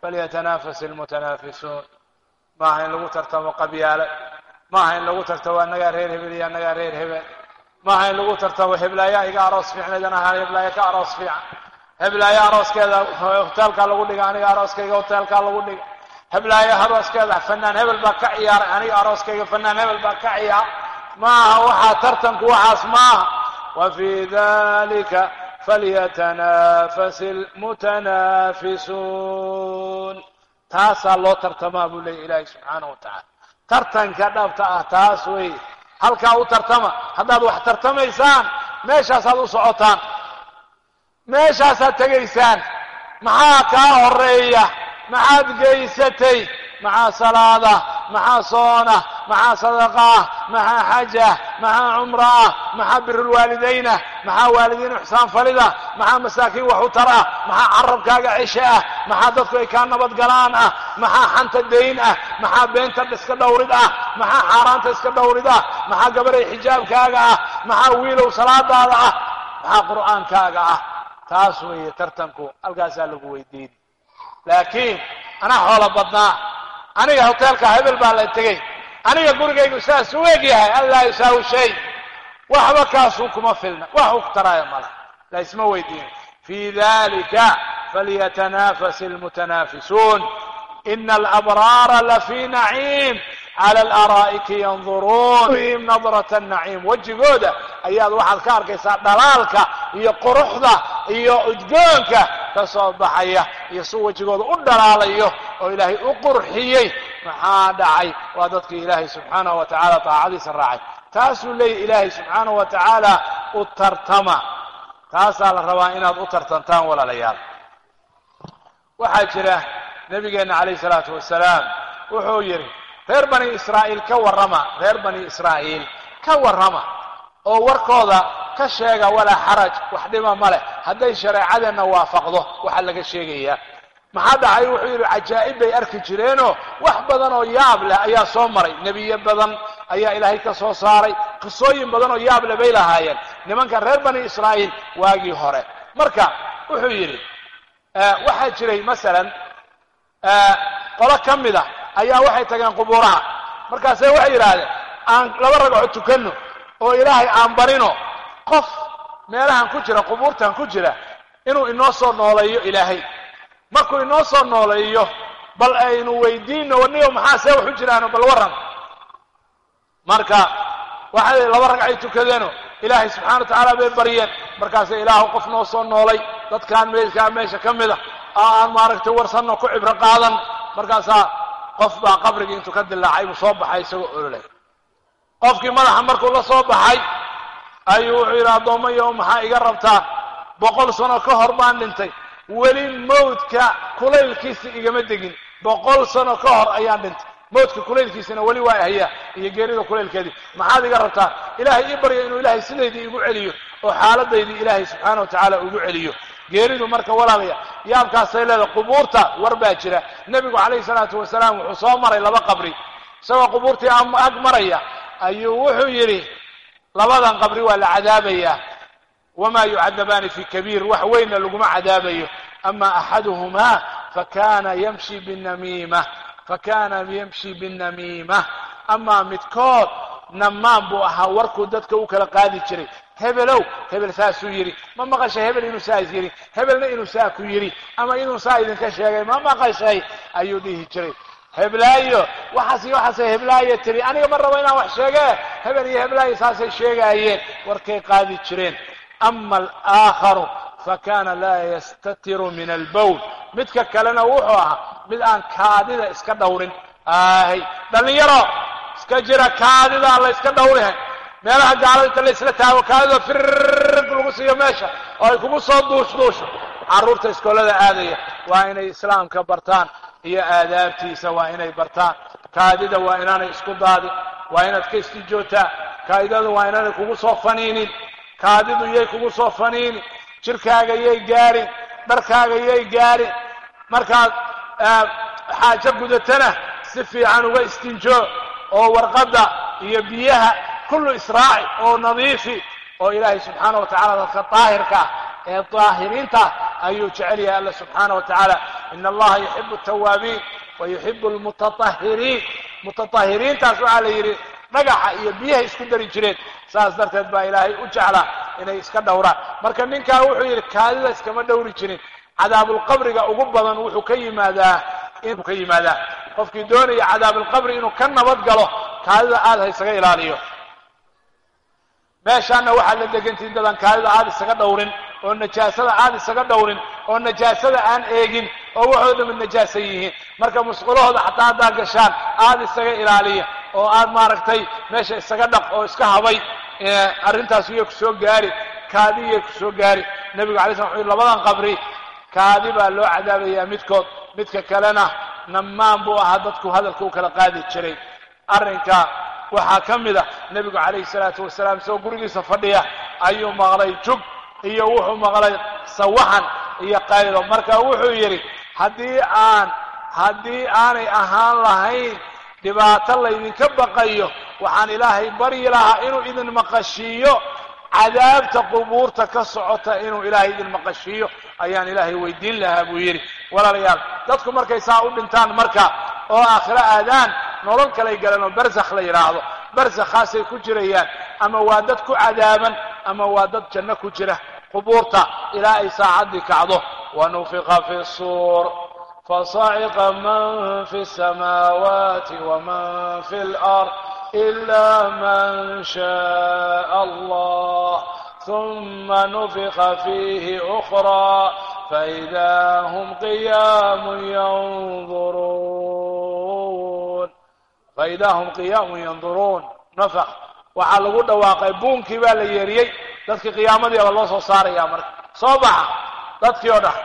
falyatanafas almutanaafisuun maaha in lagu tartamo qabyaale maaha in lagu tartamo annagaa reer hebel iyo annagaa reer hebel. Maaha in lagu tartamo heblaayaa iga aroos fiicnaydan ahaan heblaayo ka aroos fiican. Heblaayo arooskeeda hoteelkaa lagu dhiga aniga arooskayga hoteelkaa lagu dhiga. Heblaayo arooskeeda fanaan hebel baa ka ciyaaray aniga arooskayga fanaan hebel baa ka ciyaar. Maaha waxaa tartanku waxaas maaha. Wa fii dalika falyatanafas almutanaafisuun taasaa loo tartamaa buu leeyay ilaahay subxaana wa tacaala tartanka dhabta ah taas wey. Halkaa u tartama haddaad wax tartamaysaan meeshaasaad u socotaan. Meeshaasaad tegaysaan maxaa kaa horreeya maxaad geysatay? Maxaa salaada maxaa soona maxaa sadaqaah maxaa xajah maxaa cumraah maxaa birulwaalidayna maxaa waalidiin ixsaan falida maxaa masaakiin wax u tar ah maxaa carabkaaga cishe ah maxaa dadku ay kaa nabadgalaan ah maxaa xanta dayn ah maxaa beenta iska dhowrid ah maxaa xaaraanta iska dhowrid ah maxaa gabaray xijaabkaaga ah maxaa wiilow salaadaada ah maxaa qur'aankaaga ah taas weeye tartanku halkaasaa lagu weydiin laakiin anaa xoolo badnaa aniga hoteelka hebel baa la tegey. Aniga gurigaygu saas u eg yahay allaa yusaawi shay. Waxba kaasuu kuma filna. Wax u taraayo male la weydiin. Fii dalika falyatanafas almutanaafisuun ina alabraara lafii naciim cala alaraa'iki yanduruun im nadrat naciim wejigooda ayaad waxaad ka arkaysaa dhalaalka iyo quruxda iyo udgoonka ka soo baxaya iyo si wejigooda u dhalaalayo oo ilaahay u qurxiyey maxaa dhacay waa dadkii ilaahay subxaanahu wa tacaala taacadiisa raacay taasuu leeyahy ilaahay subxaanahu wa u tartama taasaa la rabaa inaad u tartantaan walaalayaal waxaa jira nebigeenna calayh isalaatu wasalaam wuxuu yidhi reer bani israa'iil ka warrama reer bani israa'iil ka warrama oo warkooda ka sheega walaa xaraj wax dhima ma leh. Hadday shareecadeenna waafaqdo waxaa laga sheegayaa. Maxaa dhacay? Wuxuu yidhi cajaa'ib bay arki jireenoo wax badan oo yaab leh ayaa soo maray. Nebiye badan ayaa ilaahay ka soo saaray. Qisooyin badan oo yaab leh bay lahaayeen. Nimankan reer bani israa'iil waagii hore. Marka wuxuu yidhi waxaa jiray masalan qolo ka mid a ayaa waxay tageen qubuuraha. Markaase waxay yidhaahdeen aan laba ragco tukanno oo ilaahay aan barino qof meelahan ku jira qubuurtan ku jira inuu inoo soo nooleeyo ilaahay. Markuu inoo soo nooleeyo bal aynu weydiino waniyo maxaa see wax u jiraano? Bal warran. Marka waxay laba ragcay tukadeeno ilaahay subxana wa tacaala bay baryeen markaase ilaahu qof noo soo noolay dadkaan meelkaa meesha ka mid a oo aan maaragtay warsanno ku cibro qaadan. Markaasaa qof baa qabrigii intuu ka dilaacay buu soo baxay isagoo ololay qofkii madaxa markuu la soo baxay ayuu wuxuu yidhi addoommayo maxaa iga rabtaa? Boqol sano ka hor baan dhintay. Weli mawdka kulaylkiisa igama degin. Boqol sano ka hor ayaan dhintay. Mawdka kulaylkiisana weli waa hayaa iyo geerida kulaylkeedii. Maxaad iga rabtaa? Ilaahay ii barya inuu ilaahay sidaydii igu celiyo oo xaaladaydii ilaahay subxaana wa tacaala ugu celiyo geeridu marka walaalaya yaabkaasay leedahay qubuurta war baa jira. Nebigu calayhi salaatu wasalaam wuxuu soo maray laba qabri. Isagoo qubuurtii ag maraya ayuu wuxuu yidhi labadan qabri waa la cadaabayaa. Wamaa yucadabaani fi kabiir. Wax weynna laguma cadaabayo. Ama axaduhumaa fakana yamshi binamiima. Fakana yamshi binamiima. Amaa midkood namaan buu ahaa warkuu dadka u kala qaadi jiray hebelow hebel saasuu yidhi ma maqashay hebel inuu saas yidhi hebelna inuu saa ku yidhi ama inuu saa idinka sheegay ma maqashay ayuu dhihi jiray. Heblaayo waxaas iyo waxaasay heblaayo tiri aniga ma rabo inaan wax sheegee hebel iyo heblaayo saasay sheegaayeen warkay qaadi jireen. Ama alaakharu fakana laa yastatiru min albowl midka kalena wuxuu ahaa mid aan kaadida iska dhowrin. Ahay dhallinyaro iska jira kaadida la iska dhowrihay meelaha gaalada inta la isla taago kaadida firg lagu siiyo meesha oo ay kugu soo duush duusho carruurta iskoolada aadaya waa inay islaamka bartaan iyo aadaabtiisa waa inay bartaan kaadida waa inaanay isku daadin waa inaad ka istijootaa kaadidadu waa inaanay kugu soo faniinin kaadidu yay kugu soo faniinin jirkaaga yay gaarin dharkaaga yay gaarin markaad xaajo gudatana si fiican uga istinjoo oo warqadda iyo biyaha kullu israaci oo nadiifi oo ilaahay subxaana wa tacala dadka daahirka ah ee daahiriinta ayuu jecel yahay alla subxaana wa tacaala. Ina allaha yuxibu altawaabiin wa yuxibu almutatahiriin mutatahiriintaas waxaa la yidhi dhagaxa iyo biyahay isku dari jireen. Saas darteed baa ilaahay u jeclaa inay iska dhowraan. Marka ninkaa wuxuu yidhi kaadida iskama dhowri jirin. Cadaabulqabriga ugu badan wuxuu ka yimaadaa inuu ka yimaadaa. Qofkii doonaya cadaabulqabri inuu ka nabad galo kaadida aada ha isaga ilaaliyo meeshaana waxaad la degantihin dadan kaadida aad isaga dhowrin oo najaasada aad isaga dhowrin oo najaasada aan eegin oo waxoo dhami najaasan yihiin. Marka musqulahooda xataa haddaad gashaan aada isaga ilaaliya oo aad maaragtay meesha isaga dhaq oo iska habay arrintaas iyay ku soo gaari kaadi iyay ku soo gaari. Nebigu alay sla wuxu labadan qabri kaadi baa loo cadaabayaa midkood. Midka kalena namaan buu ahaa dadku hadalka u kala qaadi jiray. Arrinka waxaa ka mid a nebigu calayhi salaatu wasalaam isagoo gurigiisa fadhiya ayuu maqlay jug iyo wuxuu maqlay sawaxan iyo qaylo. Marka wuxuu yidhi haddii aan haddii aanay ahaan lahayn dhibaato laydinka baqayo waxaan ilaahay baryi lahaa inuu idin maqashiiyo. Cadaabta qubuurta ka socota inuu ilaahay idin maqashiiyo ayaan ilaahay weydiin lahaa buu yidhi. Walaalayaal dadku markay saa u dhintaan marka oo aakhiro aadaan nolol kalay galeen oo barsakh la yidhaahdo barsakhaasay ku jirayaan ama waa dad ku cadaaban ama waa dad janno ku jira qubuurta ilaa ay saacaddii kacdo wanufiqa fi suur فصعق من في السماوات ومن في الأرض إلا من شاء الله ثم نفخ فيه أخرى فإذا هم قيام ينظرون فإذا هم قيام ينظرون نفخ waxaa lagu dhawaaqay buunkii baa la yeeriyey dadkii qiyaamadiiba loo soo saaraya marka soo baxa dadkii oo dhan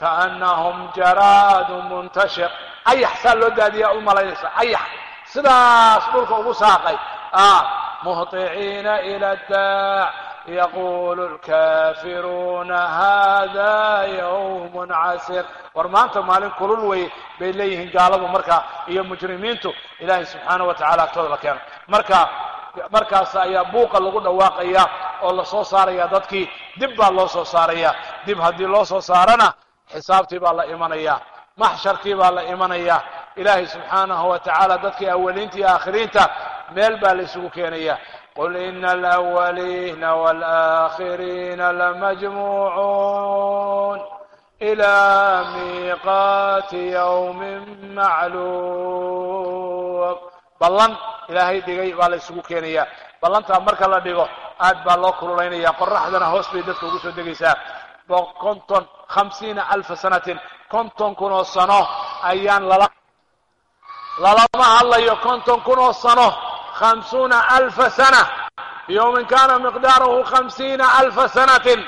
kaannahum jaraadu muntashir ayax saa loo daadiyaa u malaynaysa ayax sidaas dhulka ugu saaqay muhطiciina ila daac yaqulu lkafiruuna hada ywm casir war maanta maalin kulul wey bay leeyihiin gaaladu marka iyo mujrimiintu ilaahay subxaanaه wa tacala agtooda la keeno marka markaas ayaa buuqa lagu dhawaaqaya oo la soo saaraya dadkii dib baa loo soo saaraya dib haddii loo soo saarana xisaabtii baa la imanaya maxsharkii baa la imanaya ilaahay subxaanahu wa tacaala dadkii awaliinta iyo aakhiriinta meel baa la isugu keenaya qul ina alawaliina walaaakhiriina lamajmuucuun ilaa miiqaati yawmin macluum ballan ilaahay dhigay baa la isugu keenaya ballantaa marka la dhigo aad baa loo kululaynaya qoraxdana hoos bay dadka ugu soo degaysaa konton hamsiina alfa sanatin konton kun oo sano ayaan lala lalama hadlayo konton kun oo sano khamsuuna alfa sana yowmin kaana miqdaaruhu khamsiina alfa sanatin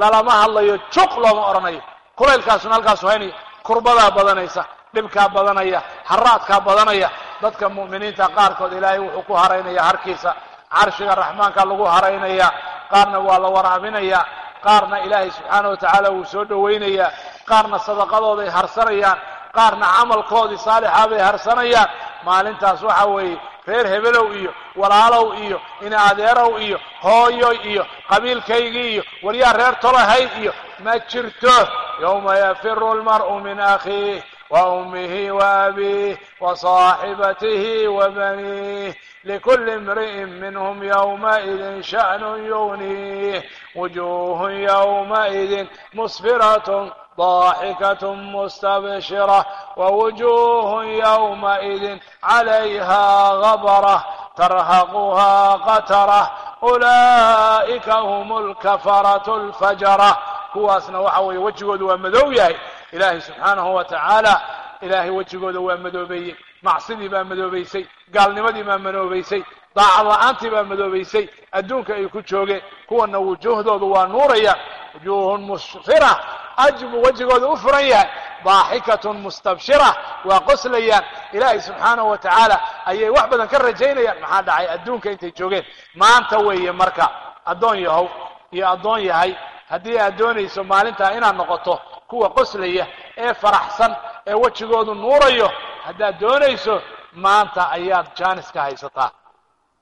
lalama hadlayo juq looma odhanayo kulaylkaasuna halkaasu haynaya kurbadaa badanaysa dhibkaa badanaya haraadkaa badanaya dadka mu'miniinta qaarkood ilaahay wuxuu ku haraynaya harkiisa carshiga raxmaanka lagu haraynaya qaarna waa la waraabinaya qaarna ilaahay subxaana wa tacaala wuu soo dhowaynayaa qaarna sadaqadooday harsanayaan qaarna camalkoodii saalixa bay harsanayaan maalintaas waxa weeye reer hebelow iyo walaalow iyo ina adeerow iyo hooyoy iyo qabiilkaygii iyo waryaa reer tolahayd iyo ma jirto yowma yafiru lmar'u min akhiih وأمه وأبيه وصاحبته وبنيه لكل امرئ منهم يومئذ شأن يغنيه وجوه يومئذ مسفرة ضاحكة مستبشرة ووجوه يومئذ عليها غبرة ترهقها قترة. أولئك هم الكفرة الفجرة. kuwaasna waxa weeye wejigooda waa madow yahay ilaahay subxaanahu wa tacaala ilaahay wejigooda waa madoobeeyey macsidii baa madoobaysay gaalnimadii baa madoobaysay daacad la'aantii baa madoobaysay adduunka ay ku joogeen kuwana wujuuhdoodu waa nuuraya wujuuhun musfira ajbu wejigooda u furan yahay daaxikatun mustabshira waa qoslayaan ilaahay subxaanahu wa tacaala ayay wax badan ka rajaynayaan maxaa dhacay adduunka intay joogeen maanta weeye marka addoon yahow iyo addoon yahay haddii aad doonayso maalintaa inaad noqoto kuwa qoslaya ee faraxsan ee wejigoodu nuurayo haddaad doonayso maanta ayaad janiska haysataa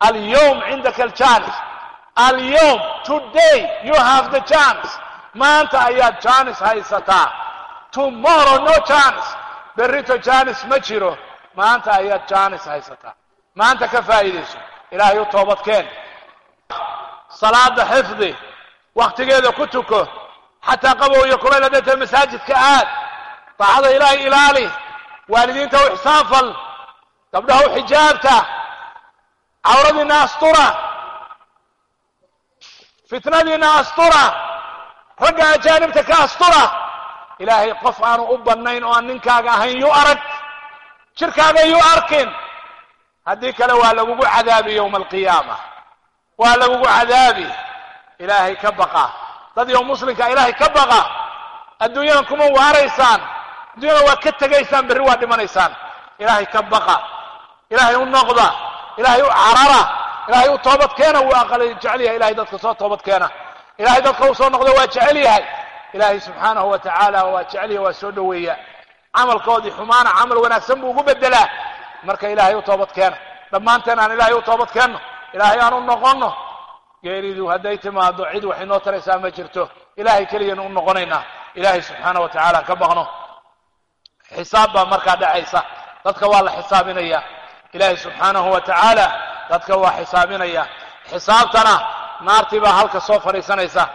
alyawm cindaka aljanis alyawm today you have the chance maanta ayaad janis haysataa tomorrow no chance. Berrito janis ma jiro. Maanta ayaad janis haysataa maanta ka faa'iidayso ilaahay u toobadkeen. Salaada xifdi. Waktigeeda ku tuko. Xataa qabow iyo kulayl hadday tahay masaajidka aad. Daacada ilaahay ilaali. Waalidiinta u ixsaanfal gabdhaha u xijaabta. Cawradiina astura. Fitnadiina astura ragga ajaanibta ka astura ilaahay qof aanu u bannayn oo aan ninkaaga ahayn yuu arag. Jirkaaga yuu arkin. Haddii kale waa lagugu cadaabi yowma alqiyaama waa lagugu cadaabi. Ilaahay ka baqa. Dad yow muslimka ilaahay ka baqa. Adduunyadan kuma waaraysaan. Adduunyada waa ka tegaysaan berri waa dhimanaysaan. Ilaahay ka baqa. Ilaahay u noqda. Ilaahay u carara. Ilaahay u toobad keena wuu aqalay jecel yahay ilahay dadka soo toobad keena ilahay dadka u soo noqda waa jecel yahay. Ilaahay subxaanahu wa tacaala waa jecel yahay waa soo dhoweeya camalkoodii xumaana camal wanaagsan buu ugu bedelaa marka ilaahay u toobad keena dhammaanteen aan ilaahay u toobad keenno ilaahay aan u noqonno. Geeridu hadday timaado cid wax inoo taraysaa ma jirto. Ilaahay keliyanu u noqonaynaa. Ilaahay subxaana wa tacaala ka baqno. Xisaab baa markaa dhacaysa. Dadka waa la xisaabinaya. Ilaahay subxaanahu wa tacaala dadka waa xisaabinaya. Xisaabtana naartiibaa halka soo fadhiisanaysa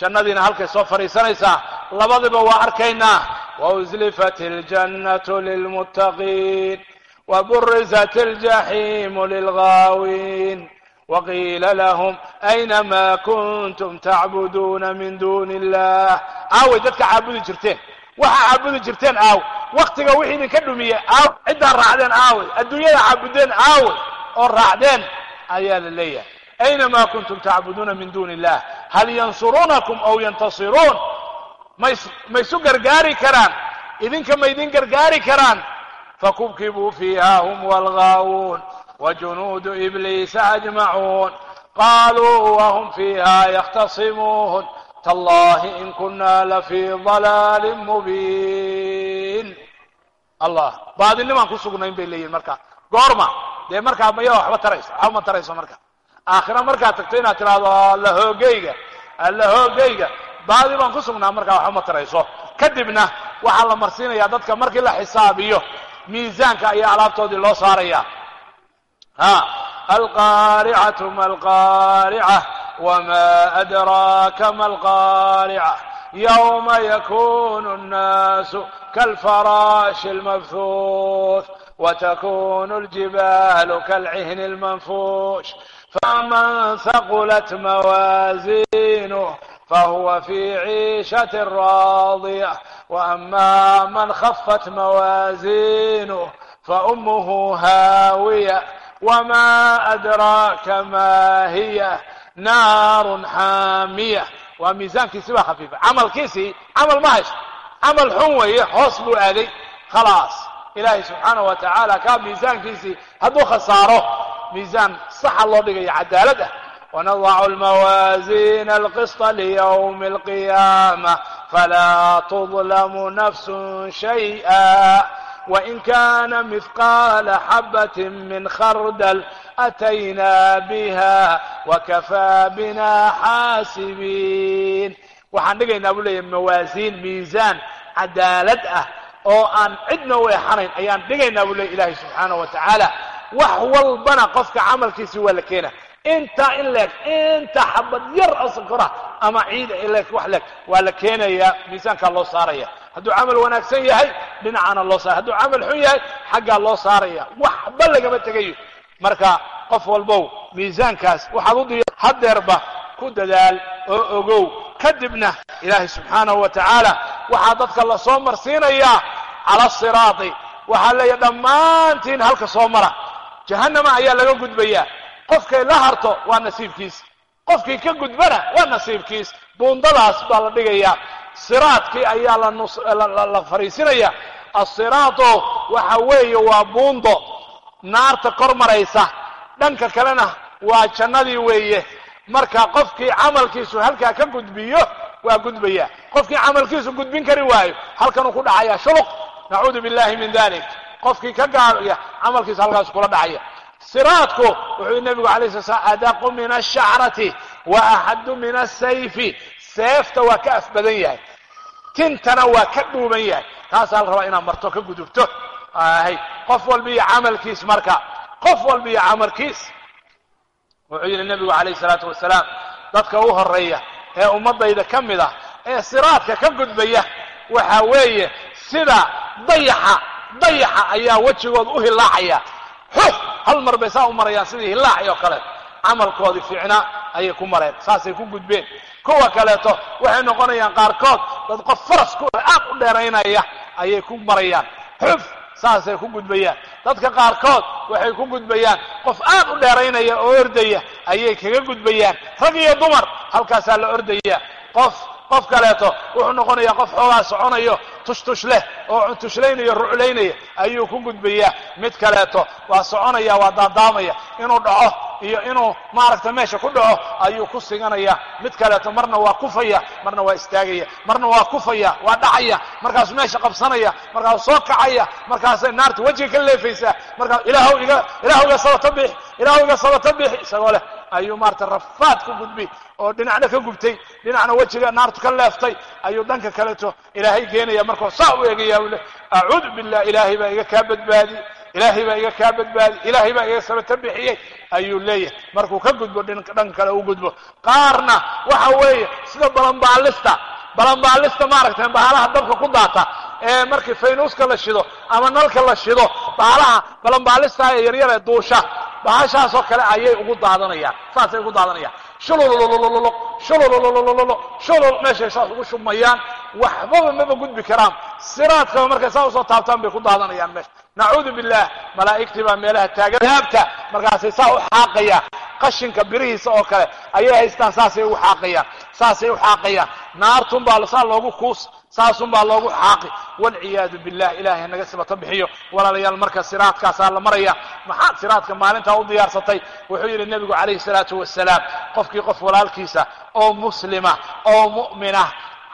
jannadiina halkay soo fadhiisanaysaa labadiba waa arkaynaa wauzlifat اljannatu lilmuttaqiin waburizat اljaxiimu lilgaawiin waqiila lahum ayna ma kuntum tacbuduuna min duuni illah aaway dadka caabudi jirteen. Waxaa caabudi jirteen aawey waktiga wixii idinka dhumiye aaw. Ciddaa raacdeen aawey adduunyada caabudeen aawey oo raacdeen ayaa la leeyahay aynamaa kuntum tacbuduuna min duuni illah hal yansuruunakum aw yantasiruun mays maysu gargaari karaan idinka ma idin gargaari karaan fakubkibuu fiiha hum walgaawuun wajunuudu ibliisa ajmacuun qaluu wahum fiiha yakhtasimuun tallahi in kuna lafii dalaalin mubiin allah baadinimaan ku sugnayn bay leeyihiin markaa goorma dee markaa maya waxba tarayso waxba ma tarayso marka aakhira markaad tagto inaad tidhaahdo alla hoogeyga alla hoogeyga baadi baan ku sugnaa markaa waxba ma tarayso kadibna waxaa la marsiinayaa dadka markii la xisaabiyo miisaanka ayaa alaabtoodii loo saaraya ha alqaaricatu ma alqaarica wma adraaka ma alqaarica yawma yakunu nnaasu kalfaraashi almabhuuth وتكون الجبال كالعهن المنفوش فمن ثقلت موازينه فهو في عيشة راضية وأما من خفت موازينه فأمه هاوية وما أدراك ما هي نار حامية وميزانkiisi waa khaفiifa camalkiisii camal ma haysho camal xun weeye hoos buu aaday khalaas ilaahay subxaanaه wa tacaala kaa miisaankiisii hadduu khasaaro miisaan saxa loo dhigaya cadaalad ah. ونضع الموازين القسط ليوم القيامة فلا تظلم نفس شيئا وإن كان مثقال حبة من خردل أتينا بها وكفى بنا حاسبين. waxaan dhigaynaa buu leeya mawaasiin miisaan cadaalad ah oo aan cidna u exanayn ayaan dhigaynaa buu leya ilaahay subxaanah wa tacaala wax walbana qofka camalkiisi waa la keena intaa in leeg inta xabad yar oo sonkora ama ciid leeg wax leeg waa la keenayaa miisaankaa loo saaraya. Hadduu camal wanaagsan yahay dhinacaana loo saaraya. Hadduu camal xun yahay xaggaa loo saaraya. Waxba lagama tegayo. Marka qof walbow miisaankaas waxaad u diya hadeerba ku dadaal oo ogow. Kadibna ilaahay subxaanahu wa tacaala waxaa dadka la soo marsiinayaa cala asiraati waxaa leeyahy dhammaantiin halka soo mara jahannama ayaa laga gudbayaa. Qofkay la harto waa nasiibkiis. Qofkii ka gudbana waa nasiibkiis. Buundadaas baa la dhigayaa. Siraadkii ayaa la fariisinaya. Asiraatu waxa weeye waa buundo. Naarta kor maraysa. Dhanka kalena waa jannadii weeye. Marka qofkii camalkiisu halkaa ka gudbiyo waa gudbaya qofkii camalkiisu gudbin kari waayo halkanuu ku dhacaya shuluq. Nacuudu billahi min dalik qofkii ka gaaraya camalkiisu halkaas kula dhacaya. Siraadku wuxuu yii nabigu alay sla slam adaqu min ashacrati wa axaddu min asayfi seefta waa ka af badan yahay. Tintana waa ka dhuuban yahay. Taasaa la rabaa inaad marto ka gudubto. Hay qof walba iyo camalkiis marka. Qof walba iyo camalkiis. Wuxuu yidhi nebigu calayh salaatu wasalaam dadka u horreeya ee ummadayda ka mid ah ee siraadka ka gudbaya waxa weeye sida dayaxa dayaxa ayaa wejigooda u hilaacaya. Xux hal mar bay saa u marayaan sidii hilaaci oo kale. Camalkoodii fiicnaa ayay ku mareen saasay ku gudbeen. Kuwa kaleeto waxay noqonayaan qaarkood dad qof faras ku aad u dheeraynaya ayay ku marayaan. Xuf saasay ku gudbayaan. Dadka qaarkood waxay ku gudbayaan. Qof aad u dheeraynaya oo ordaya ayay kaga gudbayaan. Rag iyo dumar halkaasaa la ordaya qof qof kaleeto wuxuu noqonayaa qof xoogaa soconayo tushtush leh oo tushlaynaya ruclaynaya ayuu ku gudbayaa mid kaleeto waa soconaya waa daadaamaya. Inuu dhaco iyo inuu maaragta meesha ku dhaco ayuu ku siganaya. Mid kaleeto marna waa kufaya marna waa istaagaya. Marna waa kufaya waa dhacaya. Markaasuu meesha qabsanaya markaasuu soo kacaya. Markaasay naarta wejiga ka leefaysaa. Markaas ilaahw iga ilaahw iga sabato bixi ilaahw iga sabato bixi isagoo leh ayuu maarata rafaad ku gudbi oo dhinacna ka gubtay. Dhinacna wejiga naartu ka leeftay. Ayuu dhanka kaleeto ilaahay geenaya markuu saa u eegaya u leh acuudu billah ilaahay baa iga kaa badbaadi ilaahay baa iga kaa badbaadi ilaahay baa iga sabato bixiyey ayuu leeyahay. Markuu ka gudbo dhanka kale u gudbo. Qaarna waxa weeye sida balanbaalista balanbaalista maaragtay bahalaha dabka ku daata ee markii faynuuska la shido ama nalka la shido bahalaha balanbaalista ee yaryar ee duusha bahashaasoo kale ayay ugu daadanayaan saasay ugu daadanayaan shulul meeshay saas ugu shubmayaan waxbaba maba gudbi karaan. Siraadkaba markay saa u soo taabtaan bay ku daadanayaan meesha. Nacuudu billah malaa'igtii baa meelaha taagan. Dahabta markaasay saa u xaaqayaan. Qashinka birihiisa oo kale ayay haystaan saasay ugu xaaqayaan saasay u xaaqayaan. Naartun baa saa loogu kuus saasun baa loogu xaaqi. Walciyaadu billah ilaahay naga sibato bixiyo. Walaalayaal marka siraadkaasaa la maraya maxaad siraadka maalintaa u diyaarsatay? Wuxuu yidhi nebigu calayhi salaatu wasalaam qofkii qof walaalkiisa oo muslima oo mu'mina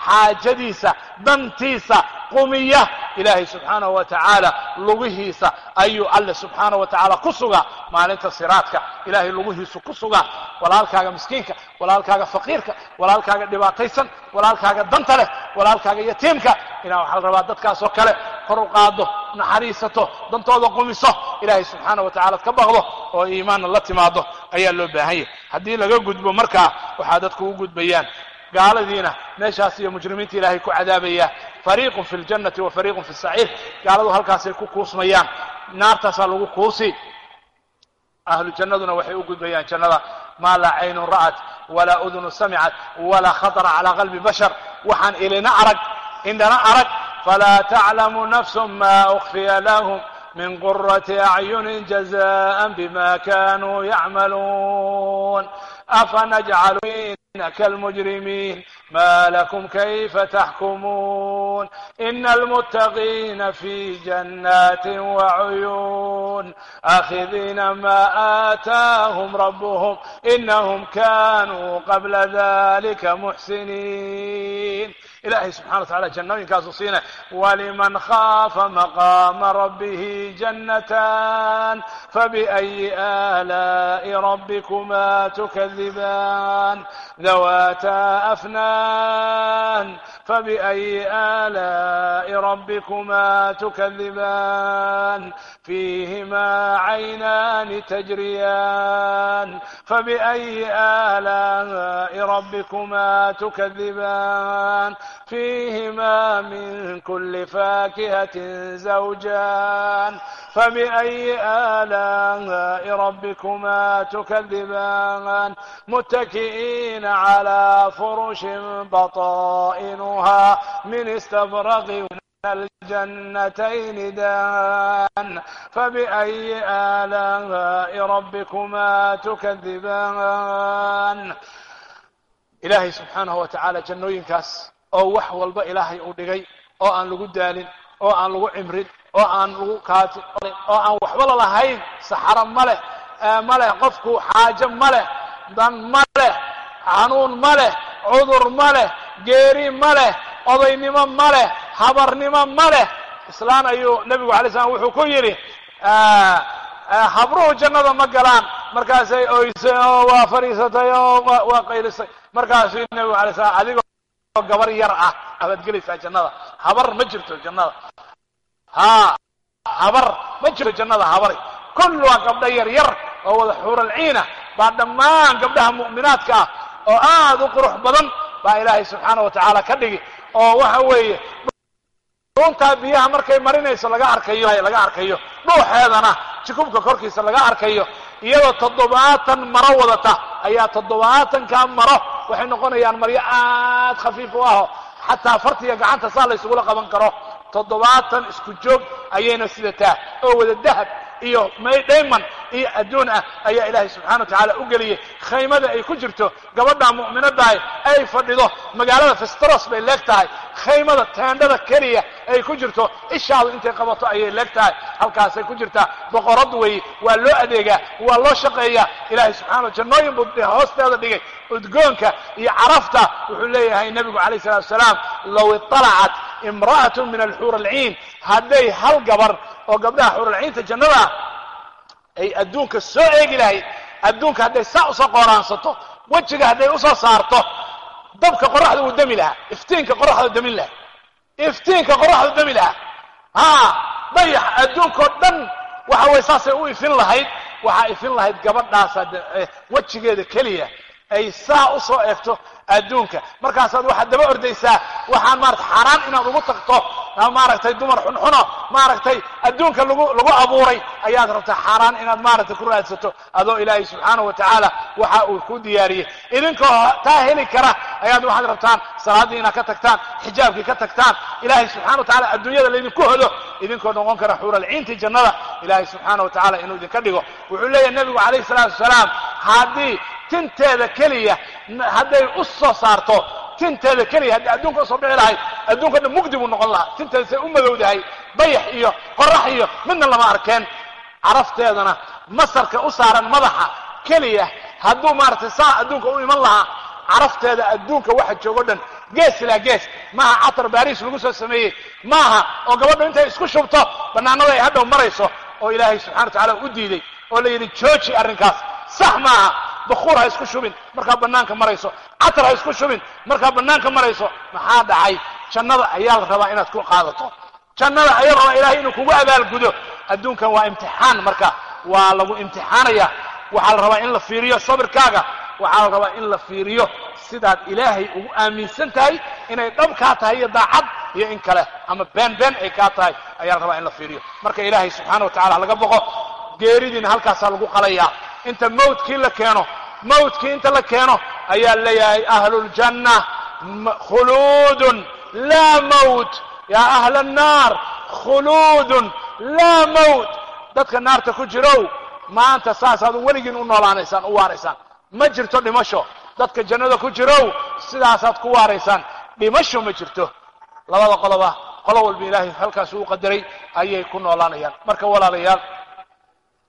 xaajadiisa dantiisa qumiya. Ilaahay subxaanahu wa tacaala lugihiisa ayuu alle subxaanahu wa tacaala ku sugaa maalinta siraadka. Ilaahay lugihiisu ku sugaa walaalkaaga miskiinka walaalkaaga faqiirka walaalkaaga dhibaataysan walaalkaaga danta leh walaalkaaga yatiimka. Inaa waxaa la rabaa dadkaasoo kale kor u qaado naxariisato dantooda qumiso. Ilaahay subxaanahu wa tacala ad ka baqdo oo iimaanna la timaado. Ayaa loo baahan yahy haddii laga gudbo markaa waxaa dadku u gudbayaan gaaladiina meeshaas iyo mujrimiinta ilaahay ku cadaabaya. Fariiqun fi ljannati wa fariiqun fi saciir gaaladu halkaasay ku kuusmayaan. Naartaasaa lagu kuusi. Ahlu jannaduna waxay u gudbayaan jannada. Maa laa caynun ra'at walaa udunu samicat walaa khatara calaa qalbi bashar. Waxaan ilina arag indhana arag. Falaa taclamu nafsu ma ukfiya lahum min qurati acyunin jazaan bima kanuu yacmaluun afanajcalu كالمجرمين ما لكم كيف تحكمون إن المتقين في جنات وعيون أخذين ما آتاهم ربهم إنهم كانوا قبل ذلك محسنين ilaahay subxana wa tacala jannooyinkaasu siina waliman khaafa maqaama rabbihi jannatan fabiأyi aalaaءi rabbikuma tukadibaan dawata afnan fabiأyi aalaaءi rabbikuma tukadibaan fiihima caynaani tajriyan fabiأyi aalaaءi rabbikuma tukadibaan فيهما من كل فاكهة زوجان فبأي آلاء ربكما تكذبان متكئين على فرش بطائنها من استبرق الجنتين دان فبأي آلاء ربكما تكذبان ilaahay subxaanahu wa tacaala jannooyinkaas oo wax walba ilaahay uu dhigay oo aan lagu daalin oo aan lagu cimrin oo aan lagu kaatin oo aan waxba lalahayn saxaro ma leh ma leh qofku xaajo ma leh dan ma leh xanuun ma leh cudur ma leh geeri ma leh odaynimo ma leh habarnimo ma leh. Islaan ayuu nebigu alay slam wuxuu ku yidhi habruhu jannada ma galaan. Markaasay oysay oo waa fadhiisatay oo waa qaylisay. Markaasuu nebigu alay slam adigoo gabar yar ah abaad gelaysaa jannada. Habar ma jirto jannada. Ha habar ma jirto jannada habari. Kulluha gabdho yar yar oo wada xuuralciina baa dhammaan gabdhaha mu'minaadka ah oo aad u qurux badan baa ilaahay subxaana wa tacaala ka dhigi. Oo waxa weeye dhuuntaa biyaha markay marinayso laga arkayo laga arkayo. Dhuuxeedana jikubka korkiisa laga arkayo. Iyadoo toddobaatan maro wadata. Ayaa toddobaatankaa maro waxay noqonayaan maryo aad khafiif u aho. Xataa fartiga gacanta saa la ysugula qaban karo. Toddobaatan isku joog ayayna sidataa. Oo wada dahab iyo maydhayman iyo adduun ah ayaa ilaahay subxana wa tacaala u geliyey khaymada ay ku jirto gabadha mu'minadahay ay fadhido magaalada festros bay leeg tahay khaymada teendhada keliya ay ku jirto. Ishaadu intay qabato ayay leeg tahay. Halkaasay ku jirtaa boqorad weeye waa loo adeegaa waa loo shaqeeyaa. Ilaahay subxana jannooyin buu hoosteeda dhigay udgoonka iyo carafta wuxuu leeyahay nebigu calayh salatu asalaam low iطalacat imra'atu min alxuur alciin. Hadday hal gabar oo gabdhaha xuuralciinta jannada ah ay adduunka soo eegi lahayd adduunka hadday saa u soo qooraansato wejiga hadday u soo saarto dabka qoraxda wuu demi lahaa. Iftiinka qoraxda demin lahaa. Iftiinka qoraxda demi lahaa. Ha dayax adduunkao dhan waxa weye saasay u ifin lahayd. Waxaa ifin lahayd gabadhaasa wejigeeda keliya ay saa u soo eegto adduunka. Markaasaad waxaad daba ordaysaa waxaan maarata xaaraan inaad ugu tagto maaragtay dumar xunxuno maaragtay adduunka lagu lagu abuuray ayaad rabtaa xaaraan inaad maaragtay ku raadsato. Adoo ilaahay subxaanahu wa tacaala waxa uu ku diyaariyey. Idinkoo taa heli kara ayaad waxaad rabtaan salaaddii inaad ka tagtaan xijaabkii ka tagtaan. Ilaahay subxana wa tacala adduunyada laydinku hodo idinkoo noqon kara xuuralciintii jannada. Ilaahay subxaana wa tacala inuu idinka dhigo. Wuxuu leeyahay nebigu calayhi salaatu wasalaam haddii tinteeda keliya hadday u soo saarto tinteeda keliya haddii adduunka u soo dhici lahayd adduunka dhan mugdi buu noqon lahaa. Tinteeda say u madowdahay bayax iyo qorax iyo midna lama arkeen. Carafteedana masarka u saaran madaxa keliya hadduu maaragtay saa adduunka u iman lahaa carafteeda adduunka waxa joogo dhan gees ilaa gees maaha catar baariis lagu soo sameeyey maaha oo gabadhu intay isku shubto bannaanada ay hadhow marayso oo ilaahay subxana wa tacala u diiday oo la yidhi jooji arrinkaas sax maaha bakuur ha isku shubin markaa bannaanka marayso catar ha isku shubin markaa bannaanka marayso maxaa dhacay? Jannada ayaa la rabaa inaad ku qaadato. Jannada ayaa rabaa ilaahay inuu kugu abaalgudo. Adduunkan waa imtixaan marka waa lagu imtixaanaya. Waxaa la rabaa in la fiiriyo sabirkaaga. Waxaa la rabaa in la fiiriyo sidaad ilaahay ugu aaminsan tahay inay dhab kaa tahay iyo daacad iyo in kale ama been been ay kaa tahay ayaa la rabaa in la fiiriyo. Marka ilaahay subxaana wa tacala halaga boqo geeridiina halkaasaa lagu qalayaa inta mawdkii la keeno mawdkii inta la keeno ayaa leeyahay ahluljanna khuluudun laa mawt. Yaa ahla annaar khuluudun laa mawt. Dadka naarta ku jirow maanta saasaad weligiin u noolaanaysaan u waaraysaan. Ma jirto dhimasho. Dadka jannada ku jirow sidaasaad ku waaraysaan. Dhimasho ma jirto. Labada qoloba qolo walba ilaahay halkaas uu qadaray ayay ku noolaanayaan. Marka walaalayaal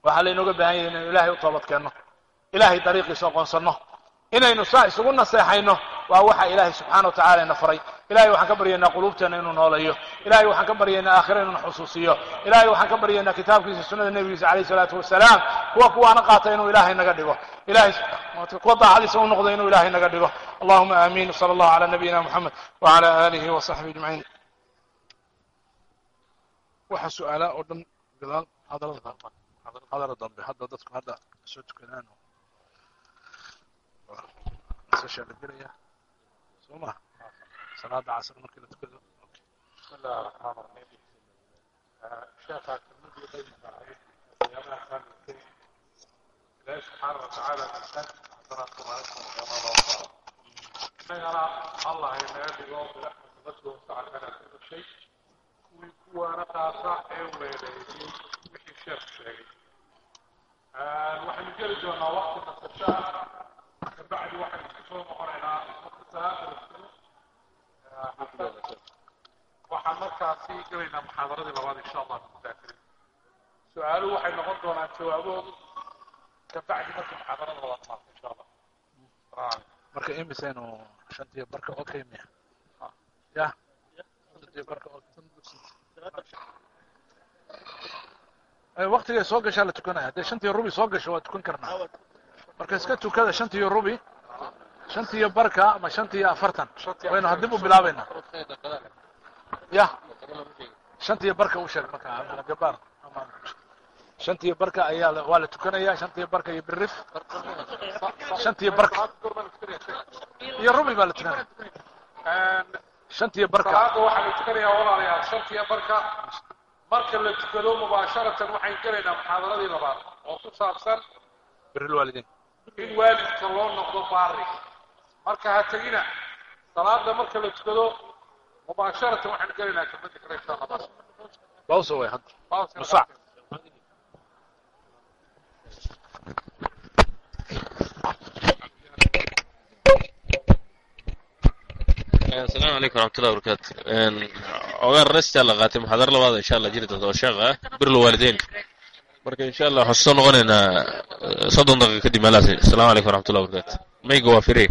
waxaa laynooga baahan yahay inaynu ilaahay u toobad keenno ilaahay dariiqiisa aqoonsanno inaynu saa isugu naseexayno waa waxa ilaahay wa tacala ina faray. Ilahay waxaan ka baryaynaa quluubteenna inuu nooleeyo. Ilahay waxaan ka baryaynaa aakhira inuuna xusuusiyo. Ilahay waxaan ka baryaynaa kitaabkiisa sunnada nebigiisa calayh isalaatu wasalaam kuwa kuwaana qaata inuu ilaahay naga dhigo. Ilahay kuwa daacadiisa u noqdo inuu ilaahay naga dhigo. Allahuma aamiin sala allahu cala nabiyina moxamed wacala aalihi wa saxbihi ajmaciin waxa su'aalaa oo dhan gadaal hadalada hadala dambe hadda dadku hadda soo tukadaan nasashaa la gelaya soo maha salaada casr markii la tukado بسم الله الرحمن الرحيم شيخا كلمة قيمة عليه قيامها كان يكون إلهي سبحانه وتعالى الإنسان حضرات قرآنكم قيام الله ما يرى الله إن يدعو برحمة نفسه وسعى waxaynu geli doonaa waqti nasashaa kabacdi waxaynu ku soo noqonaynaa waqtisaaa waxaan markaasi gelaynaa muxaadaradii labaad insha allah kudaakirin su'aaluhu waxay noqon doonaan jawaabahoodu kabacdi marka muxaadarada labaad maarta insha allah. Marka imisaynu shantiyo barka okay miya? Ya? Shantiyo barka waktigay soo gashaa la tukanaya. Hadday shantiyo rubi soo gasho waa tukan karnaa. Marka iska tukada shantiyo rubi shantiyo barka ama shantiyo afartan. Waynu hadib u bilaabaynaa ya shantiyo barka u sheeg marka abdulgabaar shantiyo barka ayaa waa la tukanaya shantiyo barka iyo birif shantiyo barka. Iyo rubi baa la tukanaya. Shantiyo barka marka la tukado mubaasharatan waxayn gelaynaa muxaadaradii labaad oo ku saabsan birulwaalidiin in waalidka loo noqdo baari. Marka ha tegina salaada marka la tukado mubaasharatan waxaanu gelaynaa kelmadii kale insha allah bawsa way hadda. Nusac asalaamu calaykum waraxmatullahi wabarakaatu ogaan restaa la qaatay muxaadaro labaad insha allah jiri doonta oo sheekh ah birl waalideyn marka insha allah waxaan soo noqonaynaa soddon daqiiqa kadib meelahaas asalaamu calaykum waraxmatullahi wabarakaatu mayga waa firee